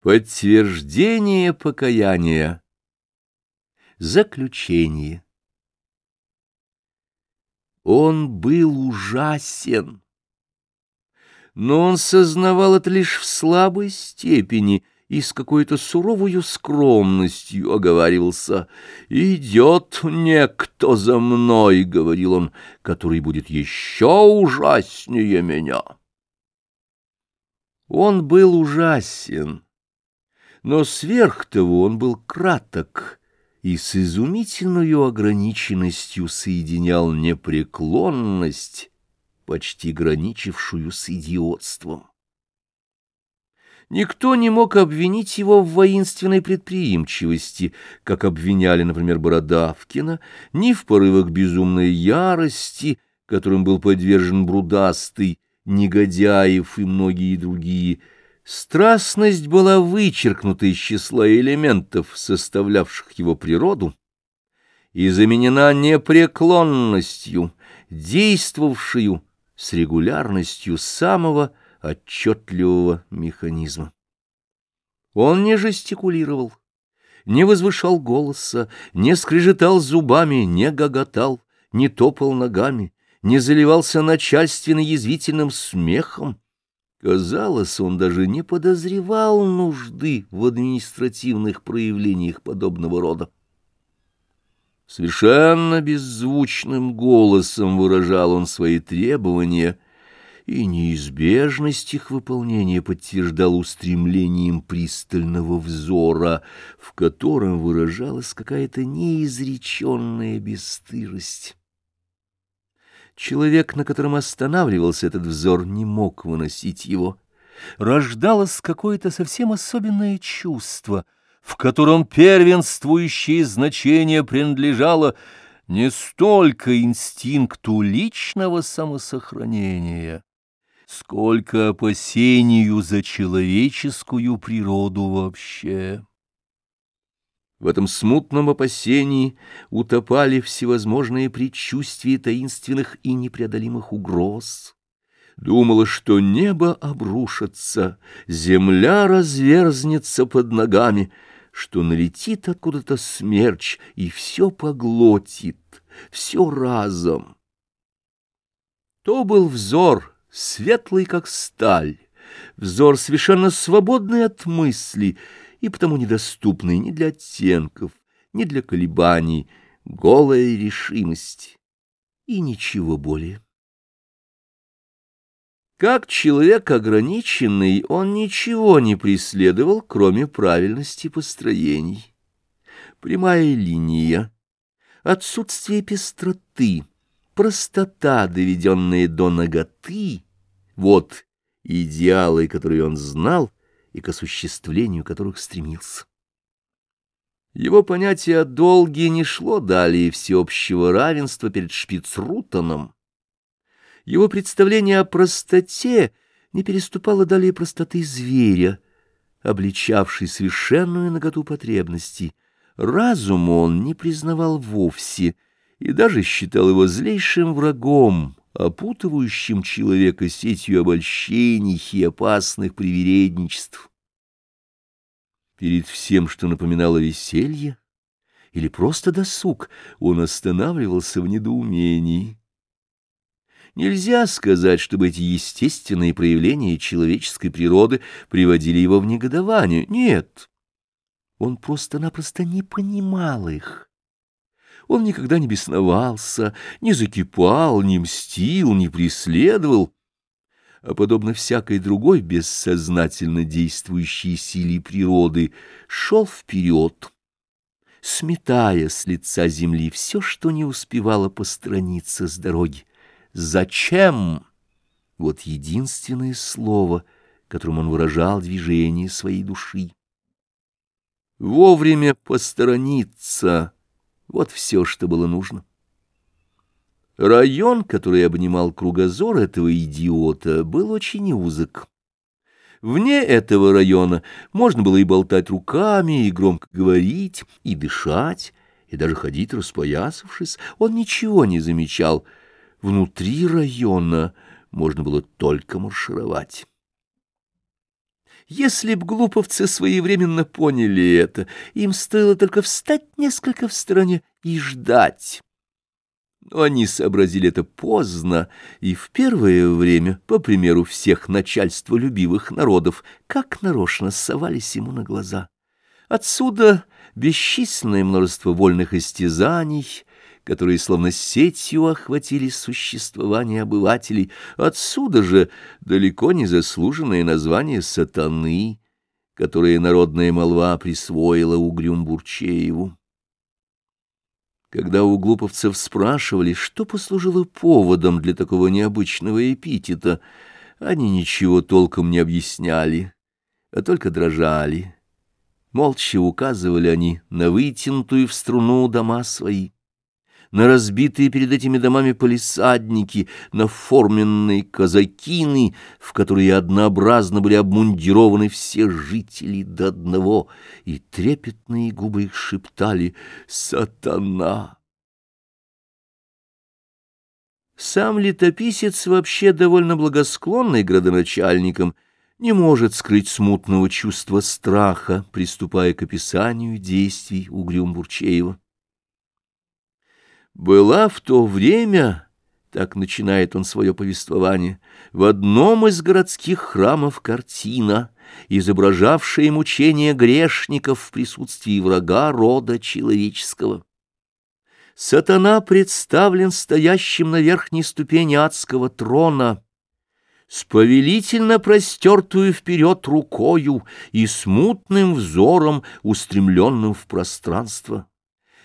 Подтверждение покаяния. Заключение. Он был ужасен. Но он сознавал это лишь в слабой степени и с какой-то суровой скромностью оговаривался. «Идет некто за мной», — говорил он, — «который будет еще ужаснее меня». Он был ужасен но сверх того он был краток и с изумительной ограниченностью соединял непреклонность, почти граничившую с идиотством. Никто не мог обвинить его в воинственной предприимчивости, как обвиняли, например, Бородавкина, ни в порывах безумной ярости, которым был подвержен Брудастый, Негодяев и многие другие – Страстность была вычеркнута из числа элементов, составлявших его природу, и заменена непреклонностью, действовавшую с регулярностью самого отчетливого механизма. Он не жестикулировал, не возвышал голоса, не скрежетал зубами, не гоготал, не топал ногами, не заливался начальственно-язвительным смехом, Казалось, он даже не подозревал нужды в административных проявлениях подобного рода. Совершенно беззвучным голосом выражал он свои требования, и неизбежность их выполнения подтверждал устремлением пристального взора, в котором выражалась какая-то неизреченная бесстыжесть. Человек, на котором останавливался этот взор, не мог выносить его. Рождалось какое-то совсем особенное чувство, в котором первенствующее значение принадлежало не столько инстинкту личного самосохранения, сколько опасению за человеческую природу вообще. В этом смутном опасении утопали всевозможные предчувствия таинственных и непреодолимых угроз. Думала, что небо обрушится, земля разверзнется под ногами, что налетит откуда-то смерч и все поглотит, все разом. То был взор, светлый, как сталь, взор совершенно свободный от мысли — и потому недоступный ни для оттенков, ни для колебаний, голая решимость и ничего более. Как человек ограниченный, он ничего не преследовал, кроме правильности построений. Прямая линия, отсутствие пестроты, простота, доведенная до ноготы — вот идеалы, которые он знал — и к осуществлению которых стремился. Его понятие о долге не шло далее всеобщего равенства перед Шпицрутоном. Его представление о простоте не переступало далее простоты зверя, обличавшей совершенную наготу потребностей. Разуму он не признавал вовсе и даже считал его злейшим врагом, опутывающим человека сетью обольщений и опасных привередничеств. Перед всем, что напоминало веселье или просто досуг, он останавливался в недоумении. Нельзя сказать, чтобы эти естественные проявления человеческой природы приводили его в негодование. Нет, он просто-напросто не понимал их. Он никогда не бесновался, не закипал, не мстил, не преследовал, а, подобно всякой другой бессознательно действующей силе природы, шел вперед, сметая с лица земли все, что не успевало постраниться с дороги. «Зачем?» — вот единственное слово, которым он выражал движение своей души. «Вовремя посторониться» Вот все, что было нужно. Район, который обнимал кругозор этого идиота, был очень узок. Вне этого района можно было и болтать руками, и громко говорить, и дышать, и даже ходить распоясавшись. Он ничего не замечал. Внутри района можно было только маршировать. Если б глуповцы своевременно поняли это, им стоило только встать несколько в стороне и ждать. Но они сообразили это поздно, и в первое время, по примеру всех начальстволюбивых народов, как нарочно совались ему на глаза. Отсюда бесчисленное множество вольных истязаний, которые словно сетью охватили существование обывателей, отсюда же далеко не заслуженное название «сатаны», которое народная молва присвоила Угрюм-Бурчееву. Когда у глуповцев спрашивали, что послужило поводом для такого необычного эпитета, они ничего толком не объясняли, а только дрожали. Молча указывали они на вытянутую в струну дома свои на разбитые перед этими домами полисадники, на форменные казакины, в которые однообразно были обмундированы все жители до одного, и трепетные губы их шептали «Сатана!». Сам летописец, вообще довольно благосклонный градоначальникам, не может скрыть смутного чувства страха, приступая к описанию действий Угрюм-Бурчеева. Была в то время, так начинает он свое повествование, в одном из городских храмов картина, изображавшая мучение грешников в присутствии врага рода человеческого. Сатана представлен стоящим на верхней ступени адского трона, с повелительно простертую вперед рукою и смутным взором, устремленным в пространство.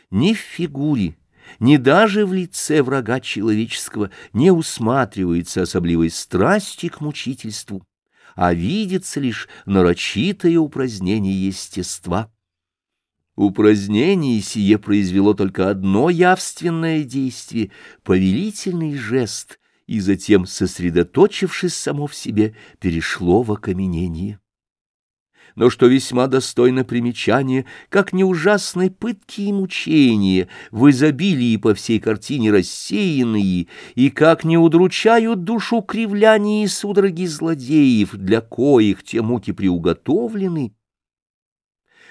Ни в фигуре, ни даже в лице врага человеческого не усматривается особливой страсти к мучительству, а видится лишь нарочитое упразднение естества. Упразднение сие произвело только одно явственное действие — повелительный жест, и затем, сосредоточившись само в себе, перешло в окаменение но что весьма достойно примечания, как не ужасны пытки и мучения, в изобилии по всей картине рассеянные, и как не удручают душу кривляния и судороги злодеев, для коих те муки приуготовлены,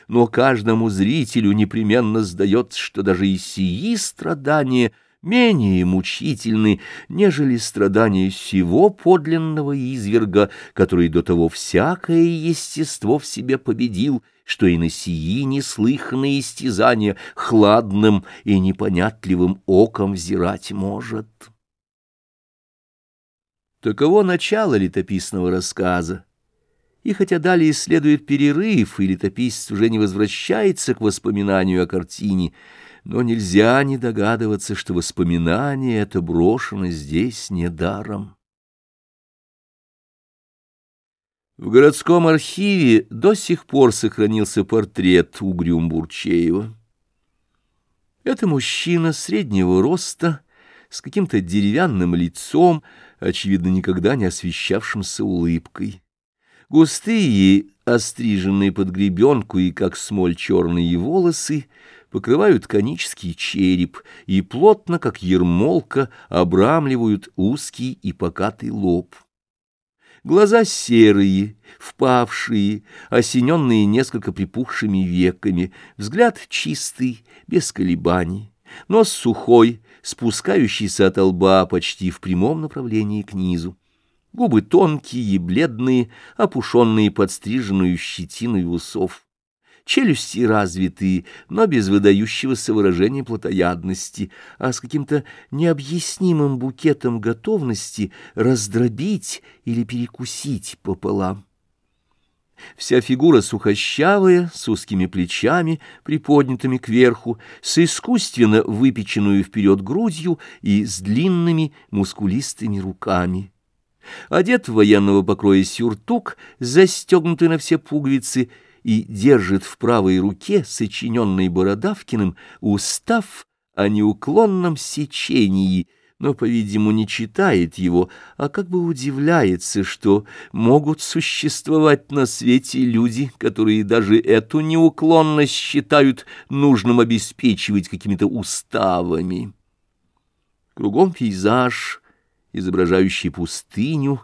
но каждому зрителю непременно сдается, что даже и сии страдания — менее мучительны, нежели страдания всего подлинного изверга, который до того всякое естество в себе победил, что и на сии неслыханные истязания хладным и непонятливым оком взирать может. Таково начало летописного рассказа. И хотя далее следует перерыв, и летописец уже не возвращается к воспоминанию о картине, но нельзя не догадываться, что воспоминание это брошено здесь недаром. В городском архиве до сих пор сохранился портрет Угрюм-Бурчеева. Это мужчина среднего роста, с каким-то деревянным лицом, очевидно, никогда не освещавшимся улыбкой. Густые, остриженные под гребенку и как смоль черные волосы покрывают конический череп и плотно, как ермолка, обрамливают узкий и покатый лоб. Глаза серые, впавшие, осененные несколько припухшими веками, взгляд чистый, без колебаний, нос сухой, спускающийся от лба почти в прямом направлении к низу. Губы тонкие, бледные, опушенные подстриженную щетиной усов. Челюсти развитые, но без выдающегося выражения плотоядности, а с каким-то необъяснимым букетом готовности раздробить или перекусить пополам. Вся фигура сухощавая, с узкими плечами, приподнятыми кверху, с искусственно выпеченную вперед грудью и с длинными мускулистыми руками. Одет в военного покроя сюртук, застегнутый на все пуговицы, и держит в правой руке, сочиненный Бородавкиным, устав о неуклонном сечении, но, по-видимому, не читает его, а как бы удивляется, что могут существовать на свете люди, которые даже эту неуклонность считают нужным обеспечивать какими-то уставами. Кругом пейзаж — изображающий пустыню,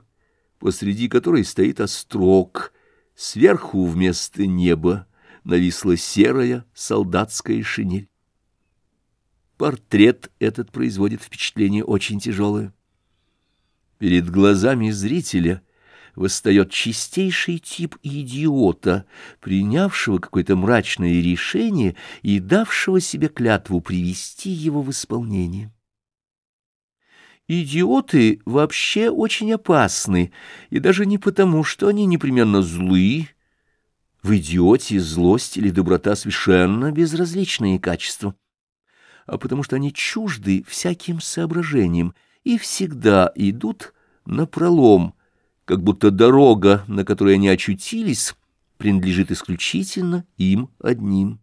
посреди которой стоит острог, Сверху вместо неба нависла серая солдатская шинель. Портрет этот производит впечатление очень тяжелое. Перед глазами зрителя восстает чистейший тип идиота, принявшего какое-то мрачное решение и давшего себе клятву привести его в исполнение. Идиоты вообще очень опасны, и даже не потому, что они непременно злы. В идиоте злость или доброта совершенно безразличные качества, а потому что они чужды всяким соображениям и всегда идут на пролом, как будто дорога, на которой они очутились, принадлежит исключительно им одним.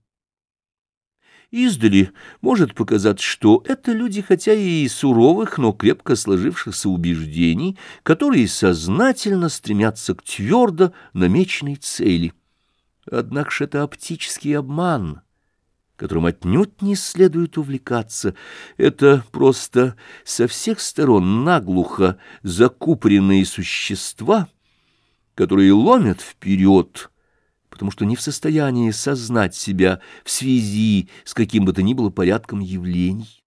Издали может показаться, что это люди, хотя и суровых, но крепко сложившихся убеждений, которые сознательно стремятся к твердо намеченной цели. Однако же это оптический обман, которым отнюдь не следует увлекаться. Это просто со всех сторон наглухо закупоренные существа, которые ломят вперед, потому что не в состоянии сознать себя в связи с каким бы то ни было порядком явлений.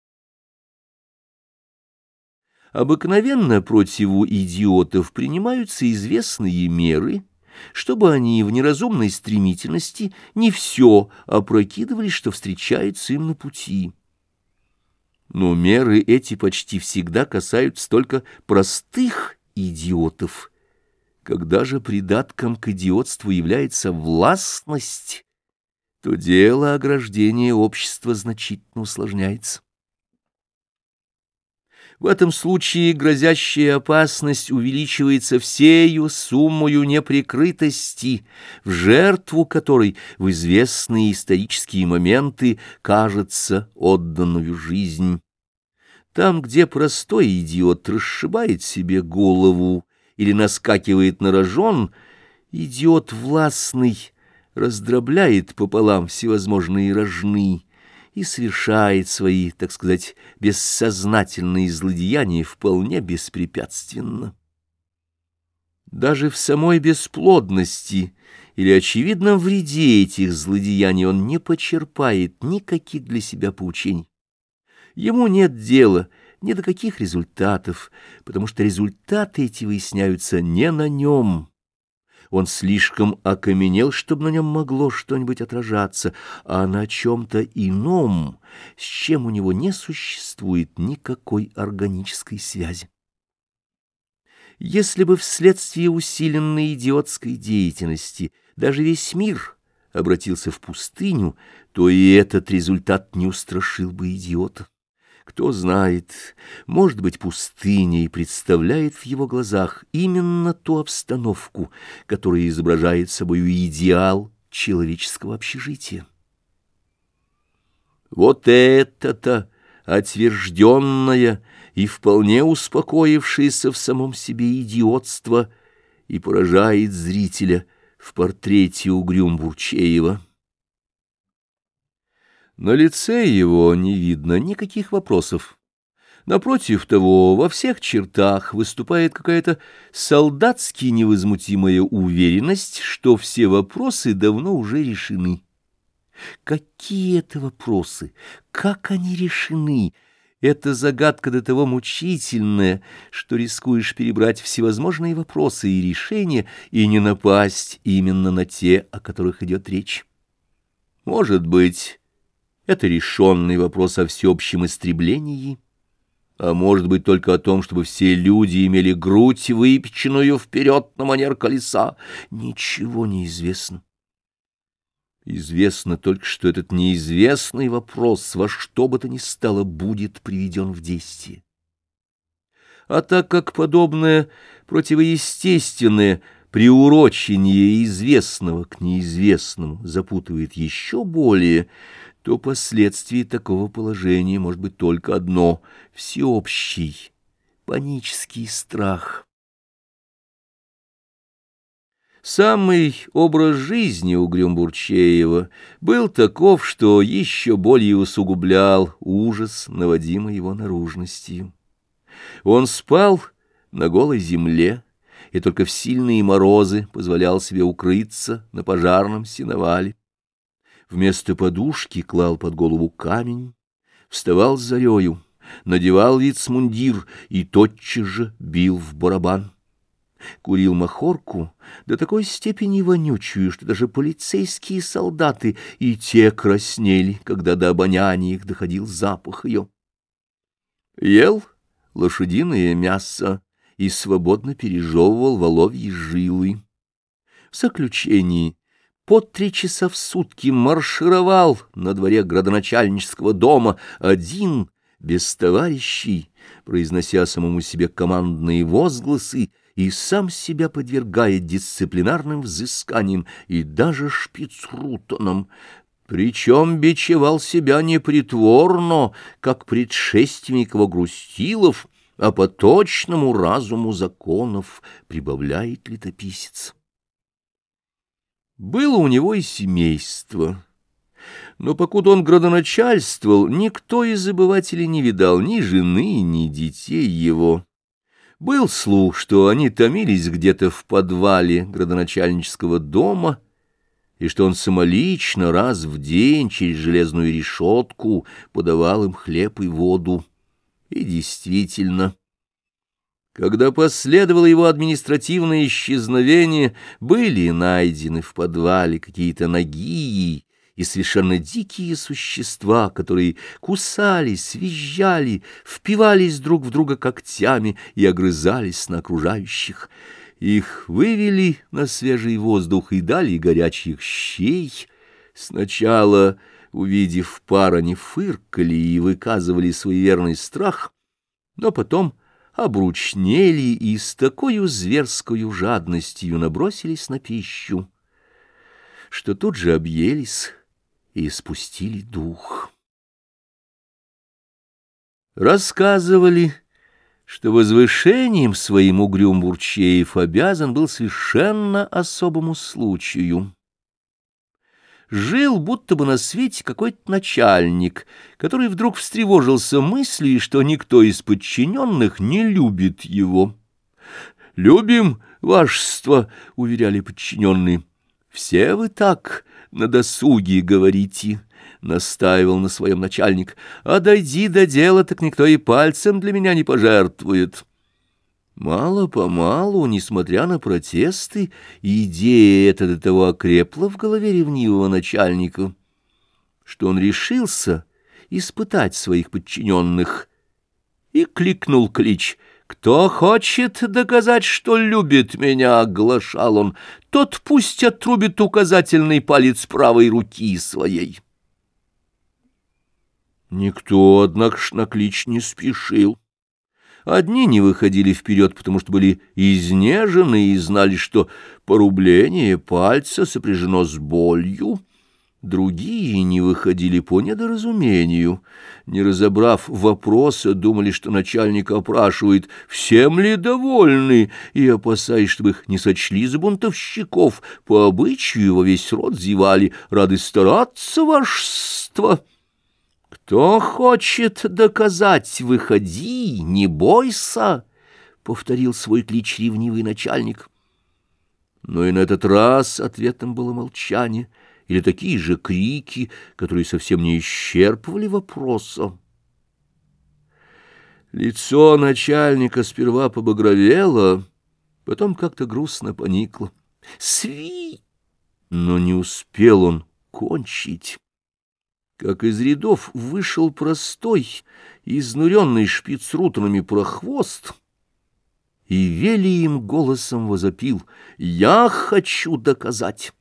Обыкновенно противу идиотов принимаются известные меры, чтобы они в неразумной стремительности не все опрокидывали, что встречается им на пути. Но меры эти почти всегда касаются только простых идиотов – когда же придатком к идиотству является властность, то дело ограждения общества значительно усложняется. В этом случае грозящая опасность увеличивается всею суммою неприкрытости, в жертву которой в известные исторические моменты кажется отданную жизнь. Там, где простой идиот расшибает себе голову, или наскакивает на рожон, идиот властный раздробляет пополам всевозможные рожны и совершает свои, так сказать, бессознательные злодеяния вполне беспрепятственно. Даже в самой бесплодности или очевидном вреде этих злодеяний он не почерпает никаких для себя поучений. Ему нет дела ни до каких результатов, потому что результаты эти выясняются не на нем. Он слишком окаменел, чтобы на нем могло что-нибудь отражаться, а на чем-то ином, с чем у него не существует никакой органической связи. Если бы вследствие усиленной идиотской деятельности даже весь мир обратился в пустыню, то и этот результат не устрашил бы идиота. Кто знает, может быть, пустыня и представляет в его глазах именно ту обстановку, которая изображает собою идеал человеческого общежития. Вот это-то отвержденное и вполне успокоившееся в самом себе идиотство и поражает зрителя в портрете Угрюм Бурчеева. На лице его не видно никаких вопросов. Напротив того, во всех чертах выступает какая-то солдатски невозмутимая уверенность, что все вопросы давно уже решены. Какие это вопросы? Как они решены? Это загадка до того мучительная, что рискуешь перебрать всевозможные вопросы и решения и не напасть именно на те, о которых идет речь. Может быть... Это решенный вопрос о всеобщем истреблении, а может быть только о том, чтобы все люди имели грудь, выпеченную вперед на манер колеса. Ничего не известно. Известно только, что этот неизвестный вопрос во что бы то ни стало будет приведен в действие. А так как подобное противоестественное приурочение известного к неизвестному запутывает еще более, то последствие такого положения может быть только одно — всеобщий панический страх. Самый образ жизни у Грюмбурчеева был таков, что еще более усугублял ужас, наводимый его наружностью. Он спал на голой земле, и только в сильные морозы позволял себе укрыться на пожарном сеновале. Вместо подушки клал под голову камень, вставал с зарею, надевал вицмундир и тотчас же бил в барабан. Курил махорку до такой степени вонючую, что даже полицейские солдаты и те краснели, когда до обоняния их доходил запах ее. Ел лошадиное мясо и свободно пережевывал воловьи жилы. В заключении по три часа в сутки маршировал на дворе градоначальнического дома один, без товарищей, произнося самому себе командные возгласы и сам себя подвергая дисциплинарным взысканиям и даже шпицрутонам, причем бичевал себя непритворно, как предшественник его Грустилов, а по точному разуму законов, прибавляет летописец. Было у него и семейство. Но покуда он градоначальствовал, никто из забывателей не видал ни жены, ни детей его. Был слух, что они томились где-то в подвале градоначальнического дома, и что он самолично раз в день через железную решетку подавал им хлеб и воду. И действительно, когда последовало его административное исчезновение, были найдены в подвале какие-то ноги и совершенно дикие существа, которые кусались, визжали, впивались друг в друга когтями и огрызались на окружающих. Их вывели на свежий воздух и дали горячих щей. Сначала, увидев пар, они фыркали и выказывали свой верный страх, но потом обручнели и с такой зверскою жадностью набросились на пищу, что тут же объелись и спустили дух. Рассказывали, что возвышением своим угрюм Бурчеев обязан был совершенно особому случаю жил будто бы на свете какой-то начальник, который вдруг встревожился мыслью, что никто из подчиненных не любит его. «Любим, вашество», — уверяли подчиненные. «Все вы так на досуге говорите». — настаивал на своем начальник. — А дойди до дела, так никто и пальцем для меня не пожертвует. Мало-помалу, несмотря на протесты, идея эта до того окрепла в голове ревнивого начальника, что он решился испытать своих подчиненных и кликнул клич «Кто хочет доказать, что любит меня?» — оглашал он. «Тот пусть отрубит указательный палец правой руки своей». Никто, однако ж, на клич не спешил. Одни не выходили вперед, потому что были изнежены и знали, что порубление пальца сопряжено с болью. Другие не выходили по недоразумению. Не разобрав вопроса, думали, что начальник опрашивает, всем ли довольны, и, опасаясь, чтобы их не сочли за бунтовщиков, по обычаю во весь рот зевали, рады стараться, вашество. «Кто хочет доказать, выходи, не бойся!» — повторил свой клич ревнивый начальник. Но и на этот раз ответом было молчание или такие же крики, которые совсем не исчерпывали вопроса. Лицо начальника сперва побагровело, потом как-то грустно поникло. «Сви!» Но не успел он кончить как из рядов вышел простой, изнуренный шпицрутерами прохвост, и велиим голосом возопил «Я хочу доказать!»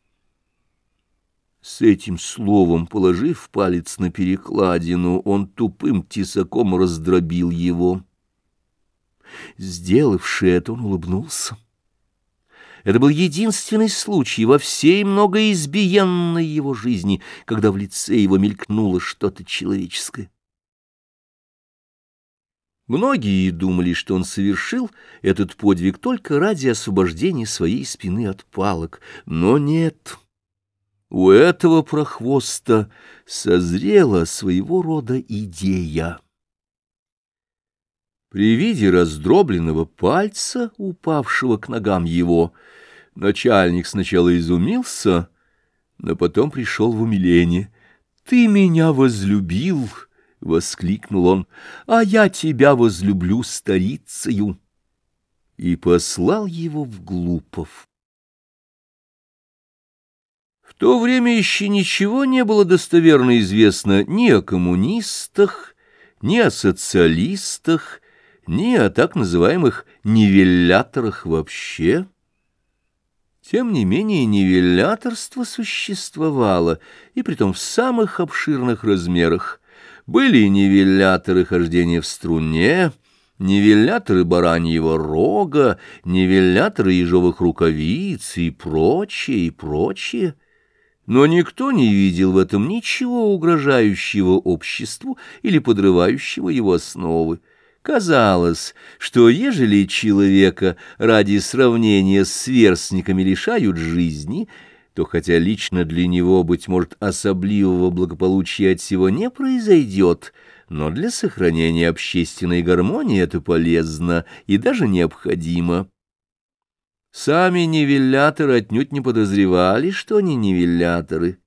С этим словом, положив палец на перекладину, он тупым тесаком раздробил его. Сделавший это, он улыбнулся. Это был единственный случай во всей многоизбиенной его жизни, когда в лице его мелькнуло что-то человеческое. Многие думали, что он совершил этот подвиг только ради освобождения своей спины от палок, но нет. У этого прохвоста созрела своего рода идея. При виде раздробленного пальца, упавшего к ногам его, начальник сначала изумился, но потом пришел в умиление. «Ты меня возлюбил!» — воскликнул он. «А я тебя возлюблю старицею!» И послал его в Глупов. В то время еще ничего не было достоверно известно ни о коммунистах, ни о социалистах, ни о так называемых нивеляторах вообще. Тем не менее нивеляторство существовало, и притом в самых обширных размерах. Были нивеляторы хождения в струне, нивеляторы бараньего рога, нивеляторы ежовых рукавиц и прочее, и прочее. Но никто не видел в этом ничего угрожающего обществу или подрывающего его основы. Казалось, что ежели человека ради сравнения с сверстниками лишают жизни, то хотя лично для него, быть может, особливого благополучия от всего не произойдет, но для сохранения общественной гармонии это полезно и даже необходимо. Сами нивеляторы отнюдь не подозревали, что они нивеляторы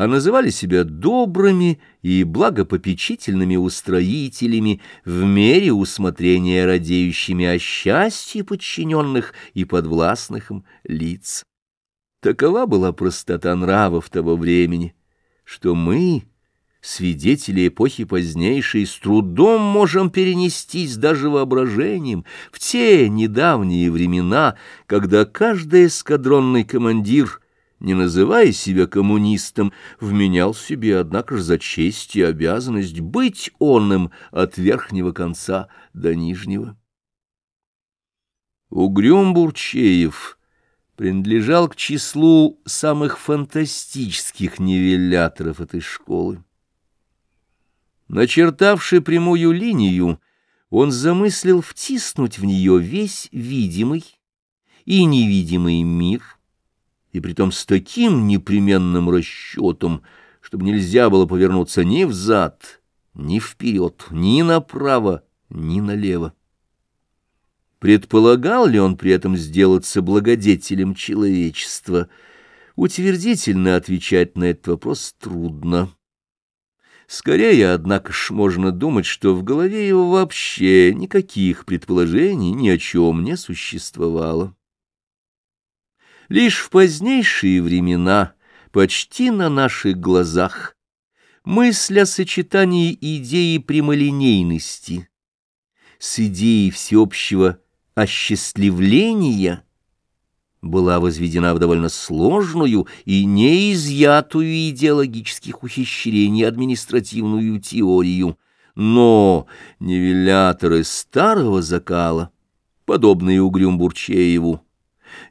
а называли себя добрыми и благопопечительными устроителями, в мере усмотрения радеющими о счастье подчиненных и подвластных им лиц. Такова была простота нравов того времени, что мы, свидетели эпохи позднейшей, с трудом можем перенестись даже воображением в те недавние времена, когда каждый эскадронный командир — не называя себя коммунистом, вменял себе, однако же, за честь и обязанность быть онным от верхнего конца до нижнего. Угрюм Бурчеев принадлежал к числу самых фантастических нивеляторов этой школы. Начертавший прямую линию, он замыслил втиснуть в нее весь видимый и невидимый мир — и притом с таким непременным расчетом, чтобы нельзя было повернуться ни взад, ни вперед, ни направо, ни налево. Предполагал ли он при этом сделаться благодетелем человечества? Утвердительно отвечать на этот вопрос трудно. Скорее, однако ж, можно думать, что в голове его вообще никаких предположений ни о чем не существовало. Лишь в позднейшие времена, почти на наших глазах, мысль о сочетании идеи прямолинейности с идеей всеобщего осчастливления была возведена в довольно сложную и неизъятую идеологических ухищрений административную теорию, но нивеляторы старого закала, подобные Угрюм-Бурчееву,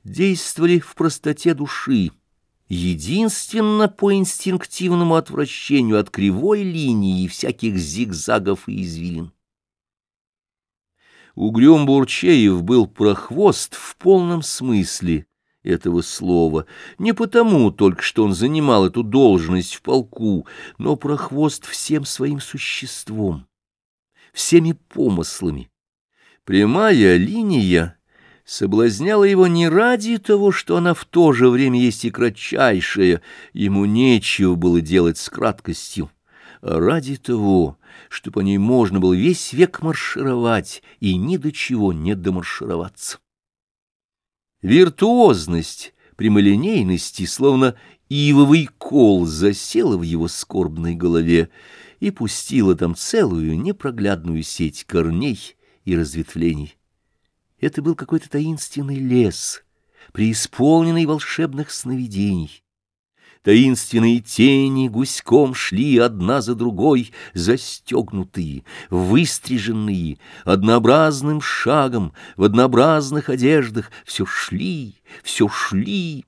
действовали в простоте души, единственно по инстинктивному отвращению от кривой линии и всяких зигзагов и извилин. Угрюм Бурчеев был прохвост в полном смысле этого слова, не потому только, что он занимал эту должность в полку, но прохвост всем своим существом, всеми помыслами. Прямая линия соблазняла его не ради того, что она в то же время есть и кратчайшая, ему нечего было делать с краткостью, а ради того, что по ней можно было весь век маршировать и ни до чего не домаршироваться. Виртуозность прямолинейности, словно ивовый кол, засела в его скорбной голове и пустила там целую непроглядную сеть корней и разветвлений. Это был какой-то таинственный лес, преисполненный волшебных сновидений. Таинственные тени гуськом шли одна за другой, застегнутые, выстриженные, однообразным шагом, в однообразных одеждах, все шли, все шли.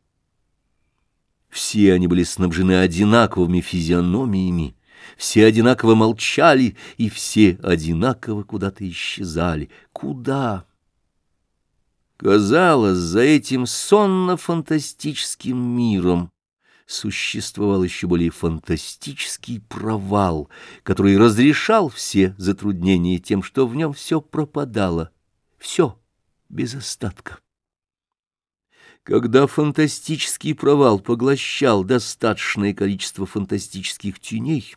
Все они были снабжены одинаковыми физиономиями, все одинаково молчали, и все одинаково куда-то исчезали. Куда? Казалось, за этим сонно-фантастическим миром существовал еще более фантастический провал, который разрешал все затруднения тем, что в нем все пропадало, все без остатка. Когда фантастический провал поглощал достаточное количество фантастических теней,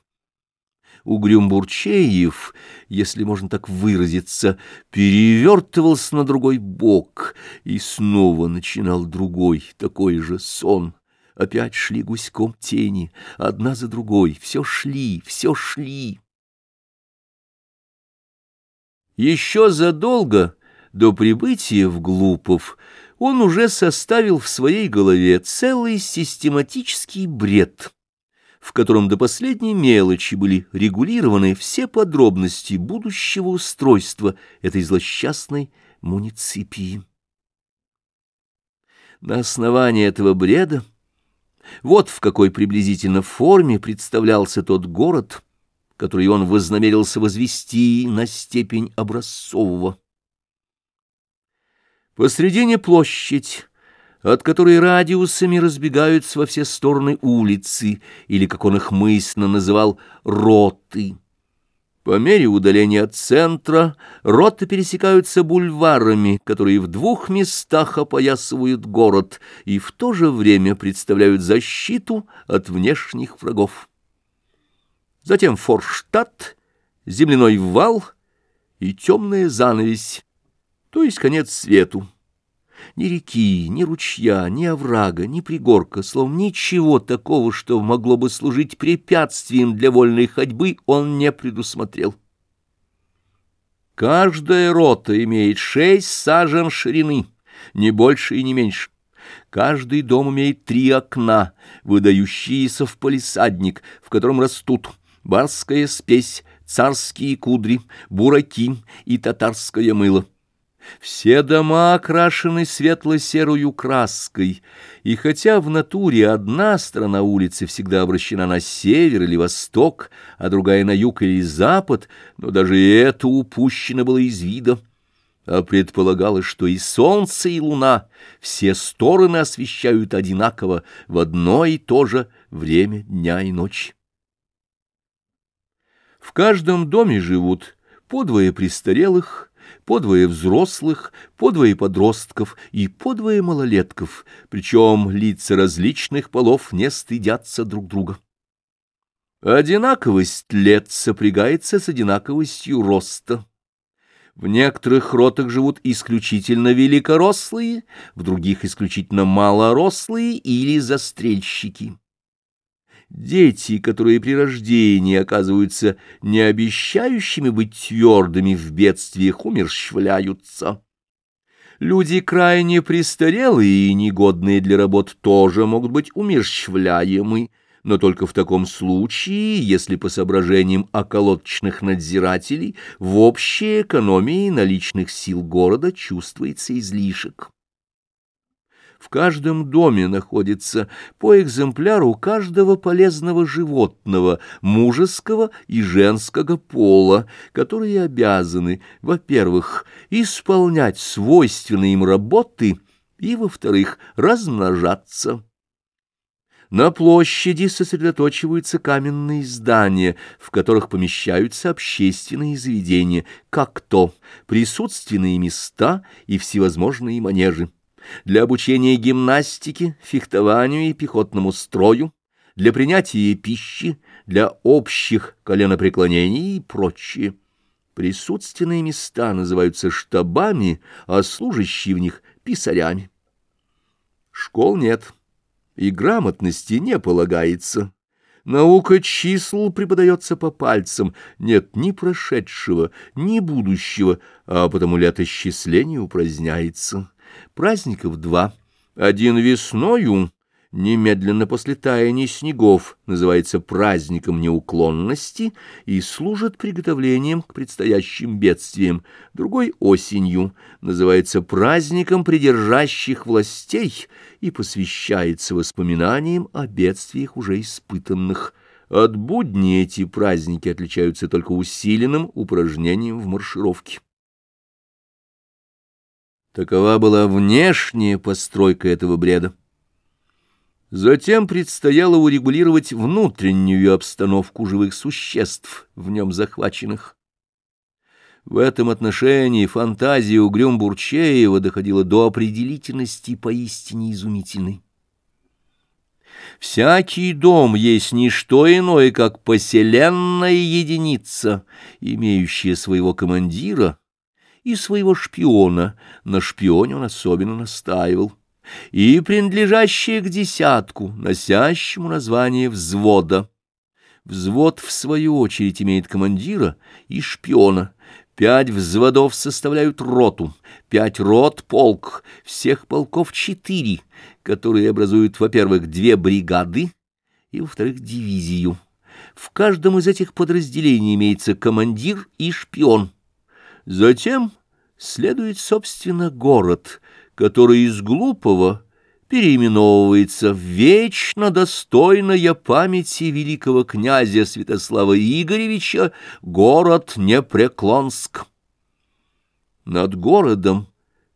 Угрюм-Бурчеев, если можно так выразиться, перевертывался на другой бок и снова начинал другой такой же сон. Опять шли гуськом тени, одна за другой, все шли, все шли. Еще задолго до прибытия в Глупов он уже составил в своей голове целый систематический бред, в котором до последней мелочи были регулированы все подробности будущего устройства этой злосчастной муниципии. На основании этого бреда вот в какой приблизительно форме представлялся тот город, который он вознамерился возвести на степень образцового. Посредине площадь, от которой радиусами разбегаются во все стороны улицы, или, как он их мысленно называл, роты. По мере удаления от центра роты пересекаются бульварами, которые в двух местах опоясывают город и в то же время представляют защиту от внешних врагов. Затем форштадт, земляной вал и темная занавесь, то есть конец свету. Ни реки, ни ручья, ни оврага, ни пригорка, словом, ничего такого, что могло бы служить препятствием для вольной ходьбы, он не предусмотрел. Каждая рота имеет шесть сажен ширины, не больше и не меньше. Каждый дом имеет три окна, выдающиеся в полисадник, в котором растут барская спесь, царские кудри, бураки и татарское мыло. Все дома окрашены светло-серую краской, и хотя в натуре одна сторона улицы всегда обращена на север или восток, а другая на юг или запад, но даже это упущено было из вида. А предполагалось, что и солнце, и луна все стороны освещают одинаково в одно и то же время дня и ночи. В каждом доме живут подвое престарелых, подвое взрослых, подвое подростков и подвое малолетков, причем лица различных полов не стыдятся друг друга. Одинаковость лет сопрягается с одинаковостью роста. В некоторых ротах живут исключительно великорослые, в других исключительно малорослые или застрельщики. Дети, которые при рождении оказываются не обещающими быть твердыми в бедствиях, умерщвляются. Люди крайне престарелые и негодные для работ тоже могут быть умерщвляемы, но только в таком случае, если по соображениям околоточных надзирателей в общей экономии наличных сил города чувствуется излишек. В каждом доме находится по экземпляру каждого полезного животного, мужеского и женского пола, которые обязаны, во-первых, исполнять свойственные им работы и, во-вторых, размножаться. На площади сосредоточиваются каменные здания, в которых помещаются общественные заведения, как то присутственные места и всевозможные манежи для обучения гимнастике, фехтованию и пехотному строю, для принятия пищи, для общих коленопреклонений и прочее. Присутственные места называются штабами, а служащие в них — писарями. Школ нет, и грамотности не полагается. Наука чисел преподается по пальцам, нет ни прошедшего, ни будущего, а потому летосчисление упраздняется праздников два. Один весною, немедленно после таяния снегов, называется праздником неуклонности и служит приготовлением к предстоящим бедствиям. Другой осенью называется праздником придержащих властей и посвящается воспоминаниям о бедствиях уже испытанных. От будни эти праздники отличаются только усиленным упражнением в маршировке. Такова была внешняя постройка этого бреда. Затем предстояло урегулировать внутреннюю обстановку живых существ, в нем захваченных. В этом отношении фантазия Угрюм-Бурчеева доходила до определительности поистине изумительной. Всякий дом есть не что иное, как поселенная единица, имеющая своего командира и своего шпиона. На шпионе он особенно настаивал и принадлежащее к десятку, носящему название взвода. Взвод, в свою очередь, имеет командира и шпиона. Пять взводов составляют роту, пять рот — полк, всех полков четыре, которые образуют, во-первых, две бригады и, во-вторых, дивизию. В каждом из этих подразделений имеется командир и шпион. Затем следует, собственно, город — который из глупого переименовывается в вечно достойная памяти великого князя Святослава Игоревича город Непреклонск. Над городом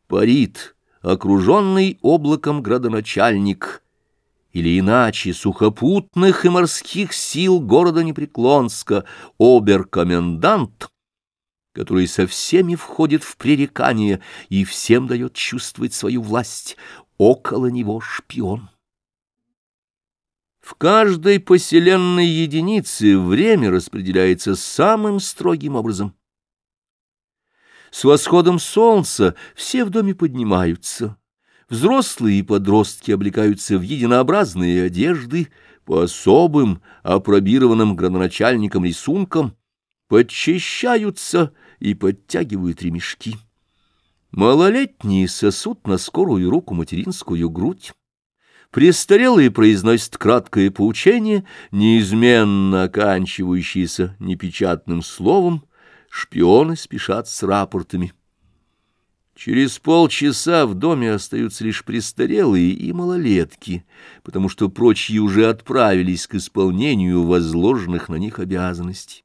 парит окруженный облаком градоначальник, или иначе сухопутных и морских сил города Непреклонска, оберкомендант, который со всеми входит в пререкание и всем дает чувствовать свою власть. Около него шпион. В каждой поселенной единице время распределяется самым строгим образом. С восходом солнца все в доме поднимаются. Взрослые и подростки облекаются в единообразные одежды по особым, опробированным градоначальником рисункам, подчищаются и подтягивают ремешки. Малолетние сосут на скорую руку материнскую грудь. Престарелые произносят краткое поучение, неизменно оканчивающееся непечатным словом, шпионы спешат с рапортами. Через полчаса в доме остаются лишь престарелые и малолетки, потому что прочие уже отправились к исполнению возложенных на них обязанностей.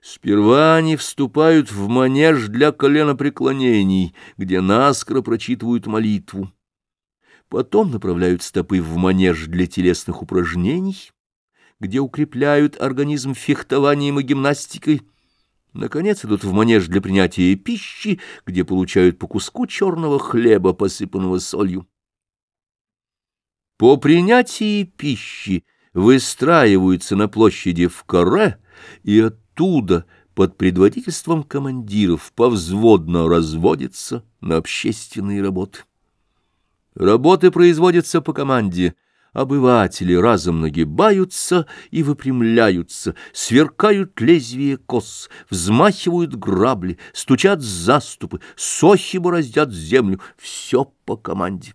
Сперва они вступают в манеж для коленопреклонений, где наскоро прочитывают молитву. Потом направляют стопы в манеж для телесных упражнений, где укрепляют организм фехтованием и гимнастикой. Наконец идут в манеж для принятия пищи, где получают по куску черного хлеба, посыпанного солью. По принятии пищи выстраиваются на площади в каре и от оттуда под предводительством командиров повзводно разводятся на общественные работы. Работы производятся по команде. Обыватели разом нагибаются и выпрямляются, сверкают лезвия кос, взмахивают грабли, стучат заступы, сохи бороздят землю. Все по команде.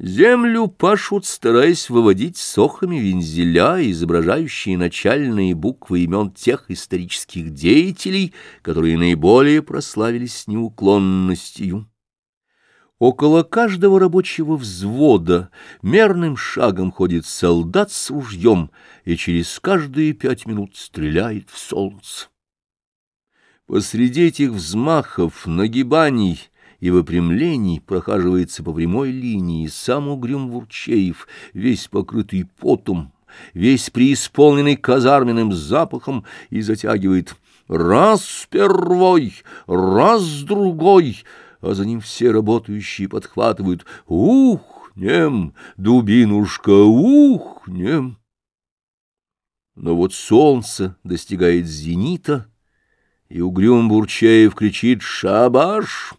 Землю пашут, стараясь выводить сохами вензеля, изображающие начальные буквы имен тех исторических деятелей, которые наиболее прославились неуклонностью. Около каждого рабочего взвода мерным шагом ходит солдат с ружьем и через каждые пять минут стреляет в солнце. Посреди этих взмахов, нагибаний — и выпрямлений прохаживается по прямой линии сам угрюм Вурчеев, весь покрытый потом, весь преисполненный казарменным запахом, и затягивает «раз первой, раз другой», а за ним все работающие подхватывают «ух, нем, дубинушка, ух, нем». Но вот солнце достигает зенита, и угрюм Бурчеев кричит «Шабаш!»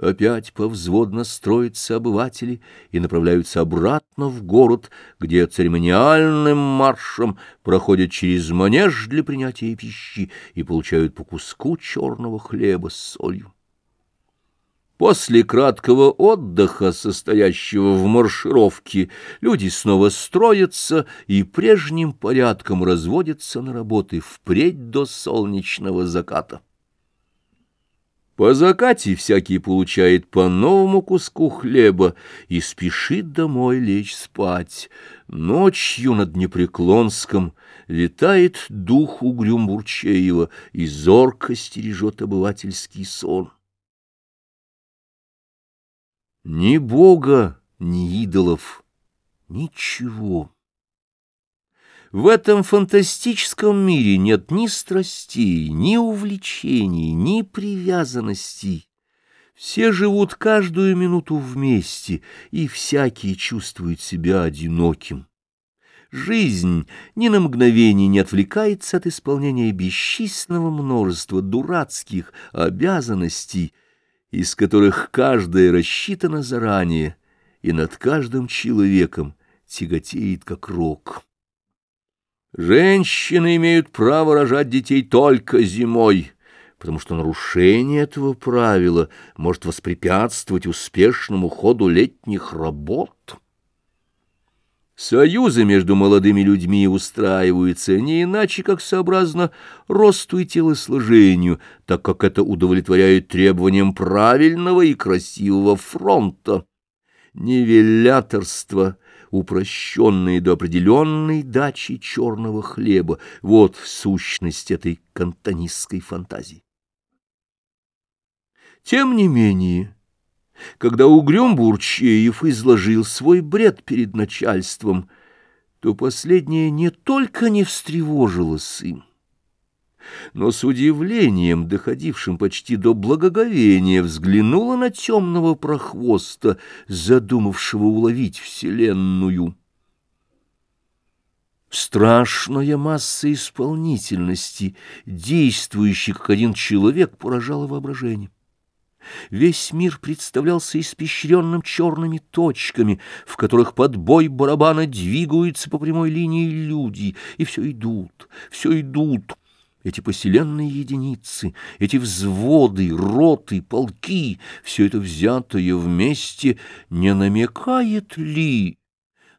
Опять повзводно строятся обыватели и направляются обратно в город, где церемониальным маршем проходят через манеж для принятия пищи и получают по куску черного хлеба с солью. После краткого отдыха, состоящего в маршировке, люди снова строятся и прежним порядком разводятся на работы впредь до солнечного заката. По закате всякий получает по новому куску хлеба и спешит домой лечь спать. Ночью над Непреклонском витает дух угрюм Бурчеева и зорко стережет обывательский сон. Ни бога, ни идолов ничего. В этом фантастическом мире нет ни страстей, ни увлечений, ни привязанностей. Все живут каждую минуту вместе, и всякий чувствует себя одиноким. Жизнь ни на мгновение не отвлекается от исполнения бесчисленного множества дурацких обязанностей, из которых каждая рассчитана заранее, и над каждым человеком тяготеет как рок. Женщины имеют право рожать детей только зимой, потому что нарушение этого правила может воспрепятствовать успешному ходу летних работ. Союзы между молодыми людьми устраиваются не иначе, как сообразно росту и телосложению, так как это удовлетворяет требованиям правильного и красивого фронта. Нивеляторство — упрощенные до определенной дачи черного хлеба. Вот сущность этой кантонистской фантазии. Тем не менее, когда Угрюм Бурчеев изложил свой бред перед начальством, то последнее не только не встревожилось им, но с удивлением, доходившим почти до благоговения, взглянула на темного прохвоста, задумавшего уловить вселенную. Страшная масса исполнительности, действующей как один человек, поражала воображение. Весь мир представлялся испещренным черными точками, в которых под бой барабана двигаются по прямой линии люди, и все идут, все идут, эти поселенные единицы, эти взводы, роты, полки, все это взятое вместе, не намекает ли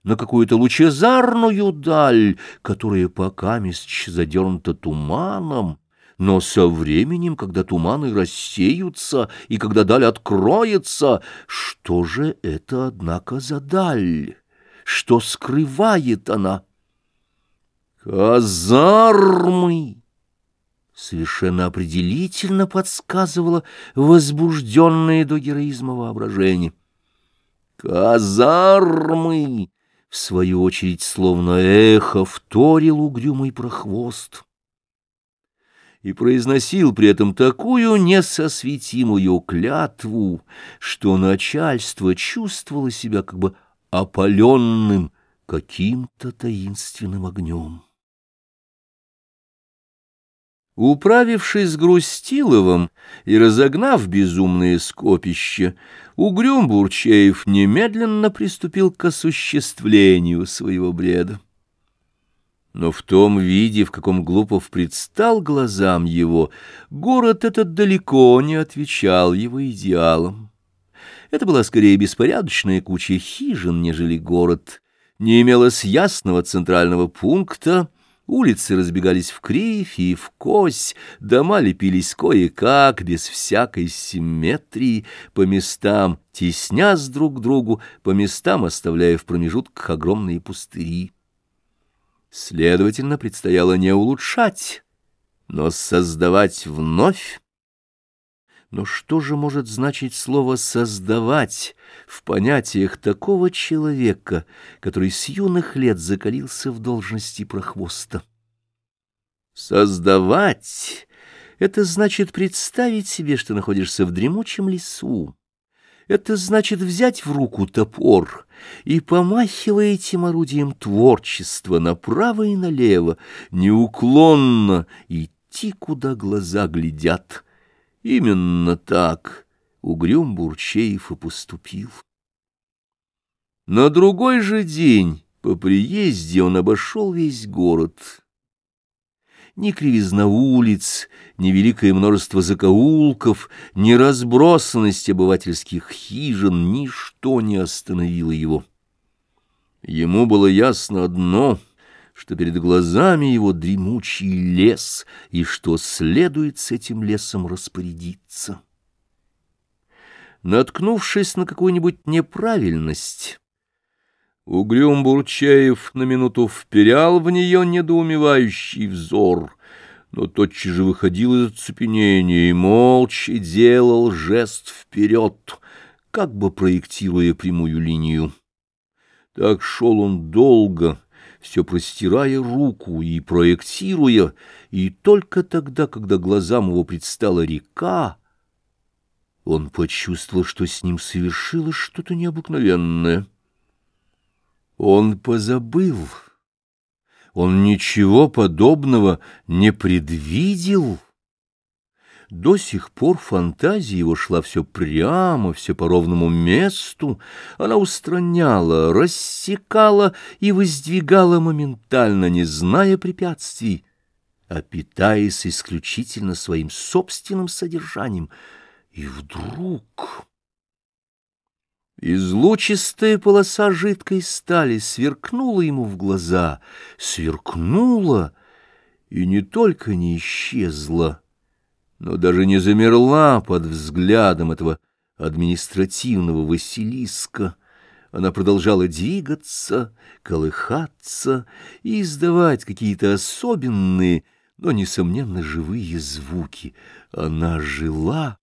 на какую-то лучезарную даль, которая пока задернута туманом, но со временем, когда туманы рассеются и когда даль откроется, что же это, однако, за даль? Что скрывает она? Казармы! Совершенно определительно подсказывало возбужденное до героизма воображение. «Казармы!» — в свою очередь, словно эхо, вторил угрюмый прохвост и произносил при этом такую несосветимую клятву, что начальство чувствовало себя как бы опаленным каким-то таинственным огнем. Управившись с Грустиловым и разогнав безумное скопище, Угрюм Бурчеев немедленно приступил к осуществлению своего бреда. Но в том виде, в каком Глупов предстал глазам его, город этот далеко не отвечал его идеалам. Это была скорее беспорядочная куча хижин, нежели город, не имелось ясного центрального пункта, Улицы разбегались в кривь и в кось, дома лепились кое-как, без всякой симметрии, по местам теснясь друг к другу, по местам оставляя в промежутках огромные пустыри. Следовательно, предстояло не улучшать, но создавать вновь. Но что же может значить слово «создавать» в понятиях такого человека, который с юных лет закалился в должности прохвоста? Создавать — это значит представить себе, что находишься в дремучем лесу. Это значит взять в руку топор и, помахивая этим орудием творчества направо и налево, неуклонно идти, куда глаза глядят — Именно так Угрюм Бурчеев и поступил. На другой же день по приезде он обошел весь город. Ни кривизна улиц, ни великое множество закоулков, ни разбросанность обывательских хижин, ничто не остановило его. Ему было ясно одно — что перед глазами его дремучий лес, и что следует с этим лесом распорядиться. Наткнувшись на какую-нибудь неправильность, Угрюм Бурчаев на минуту вперял в нее недоумевающий взор, но тотчас же выходил из оцепенения и молча делал жест вперед, как бы проектируя прямую линию. Так шел он долго, все простирая руку и проектируя, и только тогда, когда глазам его предстала река, он почувствовал, что с ним совершилось что-то необыкновенное. Он позабыл. Он ничего подобного не предвидел. До сих пор фантазия его шла все прямо, все по ровному месту. Она устраняла, рассекала и воздвигала моментально, не зная препятствий, а питаясь исключительно своим собственным содержанием. И вдруг... Излучистая полоса жидкой стали сверкнула ему в глаза, сверкнула и не только не исчезла, но даже не замерла под взглядом этого административного Василиска. Она продолжала двигаться, колыхаться и издавать какие-то особенные, но, несомненно, живые звуки. Она жила.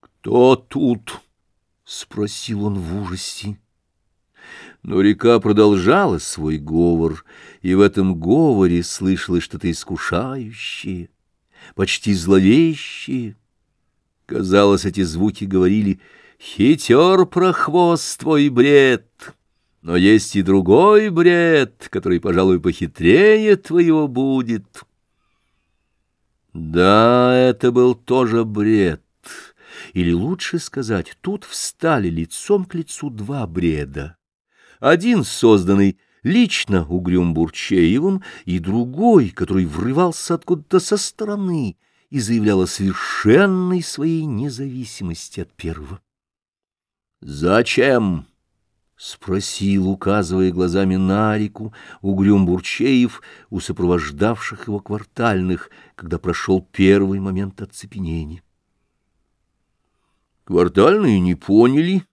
«Кто тут?» — спросил он в ужасе. Но река продолжала свой говор, и в этом говоре слышалось что-то искушающее почти зловещие. Казалось, эти звуки говорили «Хитер прохвост твой бред!» Но есть и другой бред, который, пожалуй, похитрее твоего будет. Да, это был тоже бред. Или лучше сказать, тут встали лицом к лицу два бреда. Один созданный лично Угрюм Бурчеевым, и другой, который врывался откуда-то со стороны и заявлял о совершенной своей независимости от первого. «Зачем?» — спросил, указывая глазами на реку, Угрюм Бурчеев у сопровождавших его квартальных, когда прошел первый момент оцепенения. Квартальные не поняли,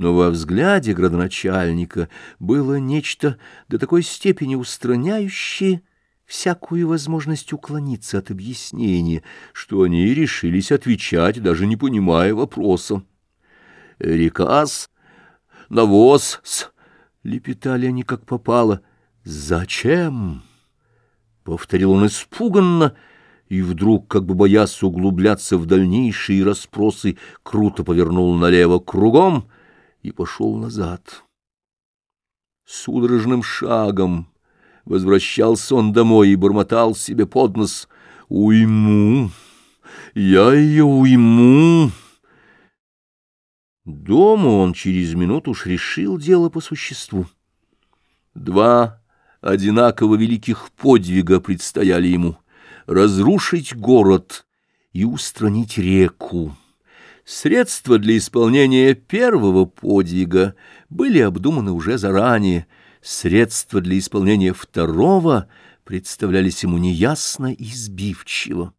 но во взгляде градоначальника было нечто до такой степени устраняющее всякую возможность уклониться от объяснения, что они решились отвечать, даже не понимая вопроса. «Рекас, навоз, с...» — лепетали они как попало. «Зачем?» — повторил он испуганно, и вдруг, как бы боясь углубляться в дальнейшие расспросы, круто повернул налево кругом — и пошел назад. Судорожным шагом возвращался он домой и бормотал себе под нос «Уйму! Я ее уйму!» Дома он через минуту уж решил дело по существу. Два одинаково великих подвига предстояли ему — разрушить город и устранить реку. Средства для исполнения первого подвига были обдуманы уже заранее, средства для исполнения второго представлялись ему неясно и сбивчиво.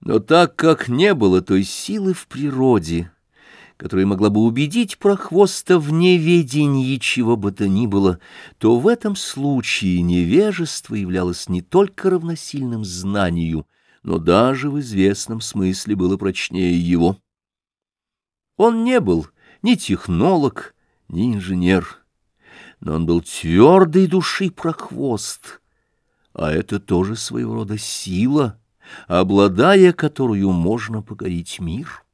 Но так как не было той силы в природе, которая могла бы убедить прохвоста в неведении чего бы то ни было, то в этом случае невежество являлось не только равносильным знанию, но даже в известном смысле было прочнее его. Он не был ни технолог, ни инженер, но он был твердой души прохвост, а это тоже своего рода сила, обладая которую можно покорить мир.